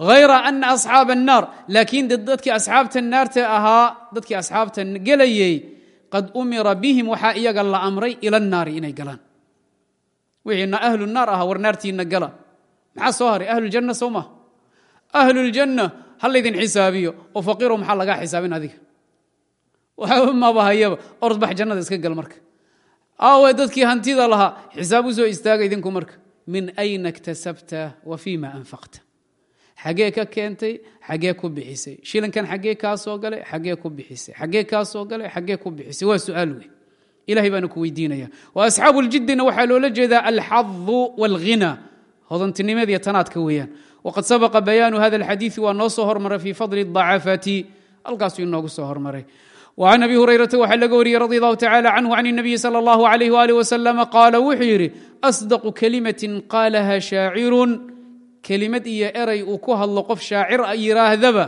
[SPEAKER 1] hayra ana asxaaba annaar laakiin dadkii asxaabta naarta ahaa dadkii asxaabta gelayay qad umira bihim waxaa iyaga la amray ila naari inay galaan wixiina ahlu naar ahaa war naartiinna gala maxaa soo haray ahluljanna soo maha ahluljanna ha laydin xisaabiyo oo faqiiro maxaa lagaa xisaabin adiga mabahayaba ordbax jannada iska gal marka aawe dadkii hantida lahaa xisaab u soo istaaga idinku marka min ayna iktasabta wa fii ma anfaqta xagee ka keentay xagee ku bixisay shilinkan xagee kaa soo galay xagee ku bixisay xagee kaa soo galay xagee ku bixisay waa su'aal wey ilahay baana ku weydiinaya wa asxaabu اljiddina waxaa loola jeedaa alxadu wاlghina hodantinimadiiyo tanaadka weeyaan waqad sabaqa bayaanu hada اlxadiiثi waa noo soo hormaray fii fadli الضacafati halkaasuu inoogu soo hormaray وعn abi hurayrata waxaa laga wariyey radi الlahu tacalى canhu can الnabiyi slى اllah عalيh walih waslm qaala wuxuu yidhi asdaqu kalimaةi qaalaha shaacirun kelimad iyo eray uu ku hadlo qof shaacir yiraahdaba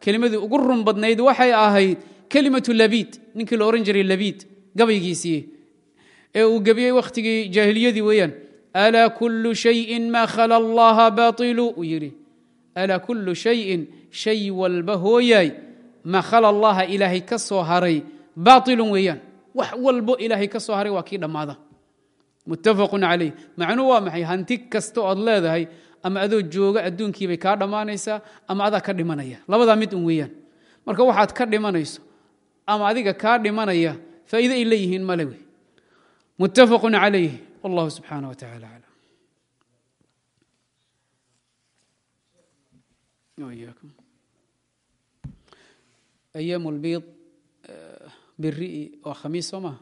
[SPEAKER 1] kelimadii ugu run badnayd waxay ahayd kelimatu labiid. Ninkii la ohan jiray labiid gabaygiisii ee uu gebiyey wakhtigii jaahiliyadii weeyaan. Alaa kulu shayin ma khala allaha bailu uu yidhi. Alaa kulu shayin shay walba hooyaay ma khala allaha ilaahay ka soo haray baailun weeyaan. Wax walbo ilaahay ka soo haray waa kii dhammaada. Muttafaqun calayh. Macnuu waa maxay? Hanti kasta ood leedahay ama adoo jooga adduunkiibay kaa dhammaanaysaa ama adaa ka dhimanaya. Labadaa mid un weeyaan. Marka waxaad ka dhimanayso ama adiga kaa dhimanaya faa'iide ay leeyihiin male wey muttafaqun calayh wallahu subxaanah wa tacala aclam ayaam lbiid biri waa khamiis soo maha